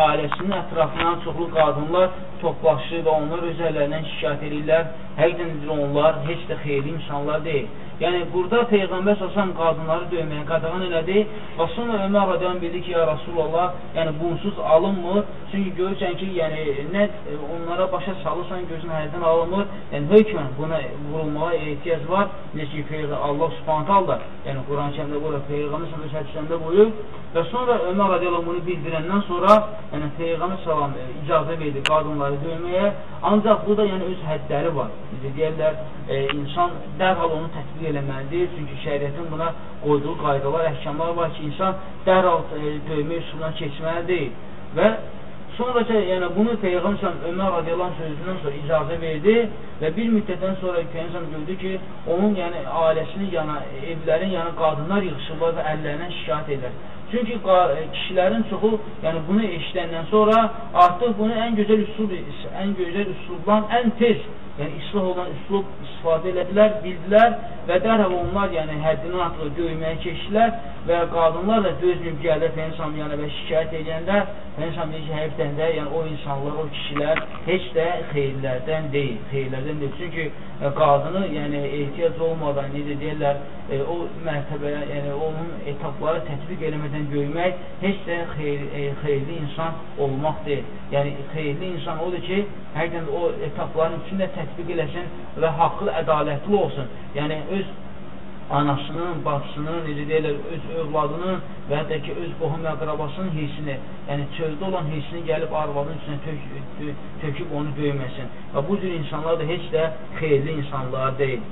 ailəsinin ətrafından çoxlu qadınlar toplaşır və onlar öz əllərindən şikayət edirlər. Həqiqətən onlar heç də xeyirli insanlar deyil. Yəni, burada Peyğəmbər səsəm qadınları döyməyə qadağan elədi və sonra Ömər radiyan bildi ki, ya Rasulallah, yəni bunsuz alınmır. Çünki görürsən ki, yəni nə onlara başa salırsan, gözün həyətdən alınmır. Yəni, hökmən buna vurulmağa ehtiyac var. Necə ki, Allah subhantal da, yəni Quran-ı kəmdə burada Peyğəmbər səsəm hədisəndə buyur. Və sonra Ömər radiyalan bunu bildirəndən sonra, yəni Peyğəmbər səlam e, icazə verdi qadınları döyməyə. Ancaq burada yəni öz həddləri var. Deyərlər, e, insan dərhal onu tətbiq eləməlidir. Çünki şəriətin buna qoyduğu qaydalar, əhkamlar var ki, insan dərhal e, döymə üsulundan keçməli deyil. Və Sonraca, yəni bunu Peyğəmbər Ömər radiyallahu sözündən sonra icazə verdi və bir müddətdən sonra Peyğəmbər gördü ki, onun yəni ailəsinin yana, evlərin yəni qadınlar yığışırlar və əllərindən şikayət edir. Çünki kişilərin çoxu yəni bunu eşidəndən sonra artıq bunu ən gözəl üsul, ən gözəl üsuldan ən tez yəni islah olan üslub istifadə elədilər, bildilər və dərhəv onlar yəni həddindən artıq döyməyə keçdilər və qadınlar da dözməyib gəldi Peynəsam yəni və şikayət edəndə Peynəsam deyir ki, həqiqdən də yəni o insanlar, o kişilər heç də xeyirlərdən deyil, xeyirlərdən deyil. Çünki e, qadını yəni ehtiyac olmadan necə deyirlər, e, o mərtəbəyə, yəni onun etapları tətbiq eləmədən döymək heç də xeyir, e, xeyirli insan olmaq deyil. Yəni xeyirli insan odur ki, həqiqdən o etapların içində tətbiq tətbiq eləsin və haqqlı, ədalətli olsun. Yəni, öz anasının, bacısının, necə deyirlər, öz övladının və hətta ki, öz qohum əqrabasının hissini, yəni çöldə olan hissini gəlib arvadın üstünə tök, töküb onu döyməsin. Və bu cür insanlar da heç də xeyirli insanlar deyil.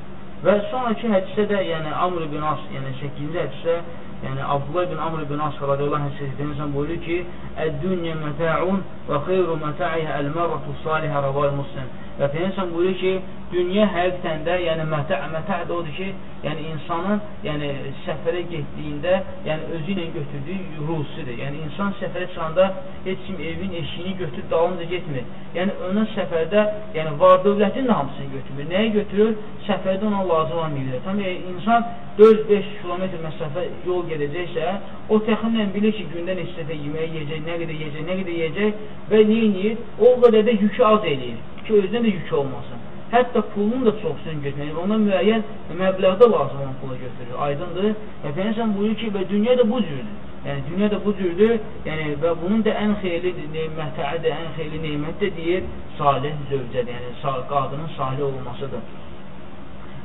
Və sonraki hədisdə də, yəni Amr ibn As, yəni 8-ci hədisdə, yəni Abdullah ibn Amr ibn As radiyallahu anh səhifəmizdən buyurur ki, Əd-dünya mətəun və xeyru mətəiyyə əl-mərratu salihə rəval muslim Və Peygəmbər buyurur ki, dünya həqiqətən də, yəni mətə, mətə də odur ki, yəni insanın, yəni səfərə getdiyində, yəni özü ilə götürdüyü ruhusudur. Yəni insan səfərə çıxanda heç kim evin eşiyini götürüb dalınca getmir. Yəni onun səfərdə, yəni var dövlətin hamısını götürmür. Nəyi götürür? Səfərdə ona lazım olan bilir. Tam yəni, insan 4-5 kilometr məsafə yol gedəcəksə, o təxminən bilir ki, gündə neçə dəfə yemək yeyəcək, nə qədər yeyəcək, nə qədər yeyəcək və nə edir? O qədər də yükü az eləyir ki, özünə də yük olmasın. Hətta pulun da çoxsunu götürməyir. Ona müəyyən məbləğdə lazım olan pulu götürür. Aydındır. Və Peygəmbər buyurur ki, və dünya da bu cürdür. Yəni dünya da bu cürdür. Yəni və bunun da ən xeyirli mətəədir, ən xeyirli nemət də deyir, salih zövcədir. Yəni qadının salih olmasıdır.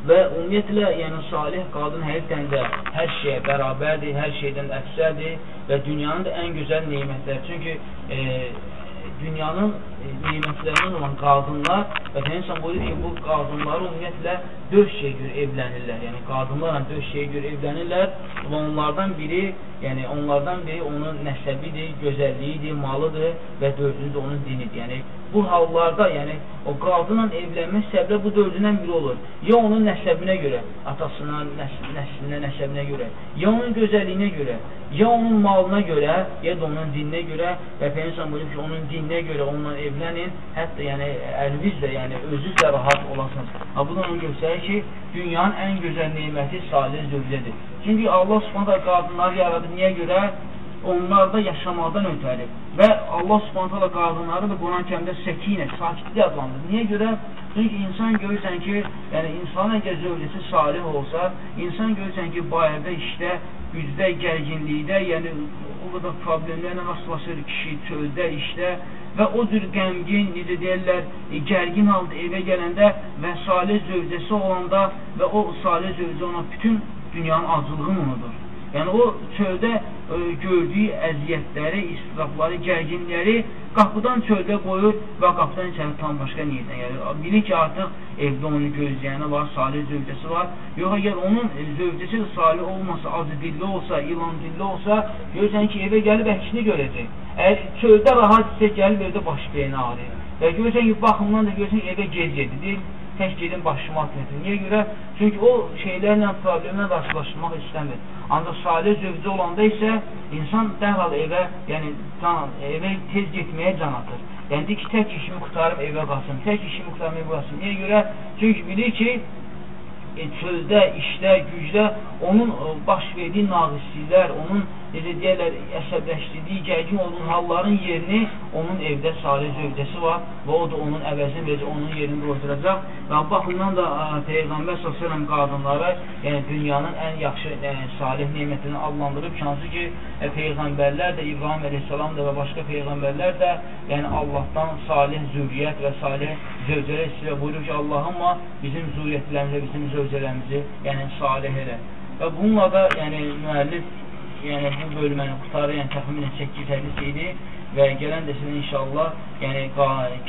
Və ümumiyyətlə, yəni salih qadın həqiqətən də hər şeyə bərabərdir, hər şeydən əfsədir və dünyanın da ən gözəl nemətləri. Çünki e, dünyanın e, nimətlərindən olan qadınlar və Peygəmbər buyurur ki, bu qadınlar ümumiyyətlə dörd şeyə görə evlənirlər. Yəni qadınlarla dörd şeyə görə evlənirlər və onlardan biri, yəni onlardan biri onun nəsəbidir, gözəlliyidir, malıdır və dördüncü onun dinidir. Yəni bu hallarda, yəni o qadınla evlənmək səbəbi bu dördündən biri olur. Ya onun nəsəbinə görə, atasına, nəslinə, nəsəbinə görə, ya onun gözəlliyinə görə, ya onun malına görə, ya da onun dininə görə və Peygəmbər buyurur ki, onun dininə görə onunla evlənin, hətta yəni əlvizlə, yəni özünüz də rahat olasınız. Ha bu da onu göstərir ki, dünyanın ən gözəl neməti salih zövcədir. Çünki Allah Subhanahu qadınları yaradı niyə görə? onlarda yaşamaqdan ötəri və Allah subhanətələ qadınları da Quran-kəmdə səkinə, sakitlik adlandırır. Niyə görə? Çünki insan görürsən ki, yəni insan əgər zövcəsi salih olsa, insan görürsən ki, bayırda işdə, gücdə, gərginlikdə, yəni o qədər problemlərlə rastlaşır kişi çöldə, işdə və o cür qəmgin, necə deyərlər, e, gərgin halda evə gələndə və salih zövcəsi olanda və o salih zövcə ona bütün dünyanın acılığını unudur. Yəni o çöldə ə, e, gördüyü əziyyətləri, istirafları, gərginləri qapıdan çöldə qoyur və qapıdan içəri tam başqa niyyətlə gəlir. Bilir ki, artıq evdə onu gözləyəni var, salih zövcəsi var. Yox, əgər onun zövcəsi salih olmasa, acı dilli olsa, ilan dilli olsa, görürsən ki, evə gəlib əksini görəcək. Əgər çöldə rahat isə gəlib evdə başı beyni ağrıyır. Və görürsən ki, baxımdan da görürsən evə gec gedir tək gedin başıma atmayacaq. Niyə görə? Çünki o şeylərlə, problemlə qarşılaşmaq istəmir. Ancaq salih zövcə olanda isə insan dərhal evə, yəni can, evə tez getməyə can atır. Yəni deyir ki, tək işimi qutarıb evə qalsın, tək işimi qutarıb evə qalsın. Niyə görə? Çünki bilir ki, e, çöldə, işdə, gücdə onun e, baş verdiyi naqisliklər, onun necə deyərlər, əsəbləşdirdiyi, gərgin olduğu halların yerini onun evdə salih zövcəsi var və o da onun əvəzini verəcək, onun yerini qoyduracaq və baxımdan da ə, Peyğəmbər s.ə.v qadınlara, yəni dünyanın ən yaxşı yəni, salih nemətini adlandırıb, hansı ki, ə, Peyğəmbərlər də, İbrahim əleyhissalam da və başqa Peyğəmbərlər də, yəni Allahdan salih zürriyyət və salih zövcələr istəyir buyurur ki, Allahımma bizim zürriyyətlərimizə, bizim zövcələrimizi, yəni salih elə. Və bununla da, yəni müəllif yəni bu bölməni qutarır, yəni təxminən 8 hədis idi və gələn dəsədə inşallah, yəni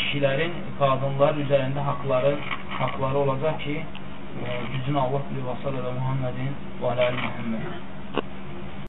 kişilərin qadınlar üzərində haqları, haqları olacaq ki, e, gücünü Allah bilir və sallallahu Muhammedin və alə Muhammed.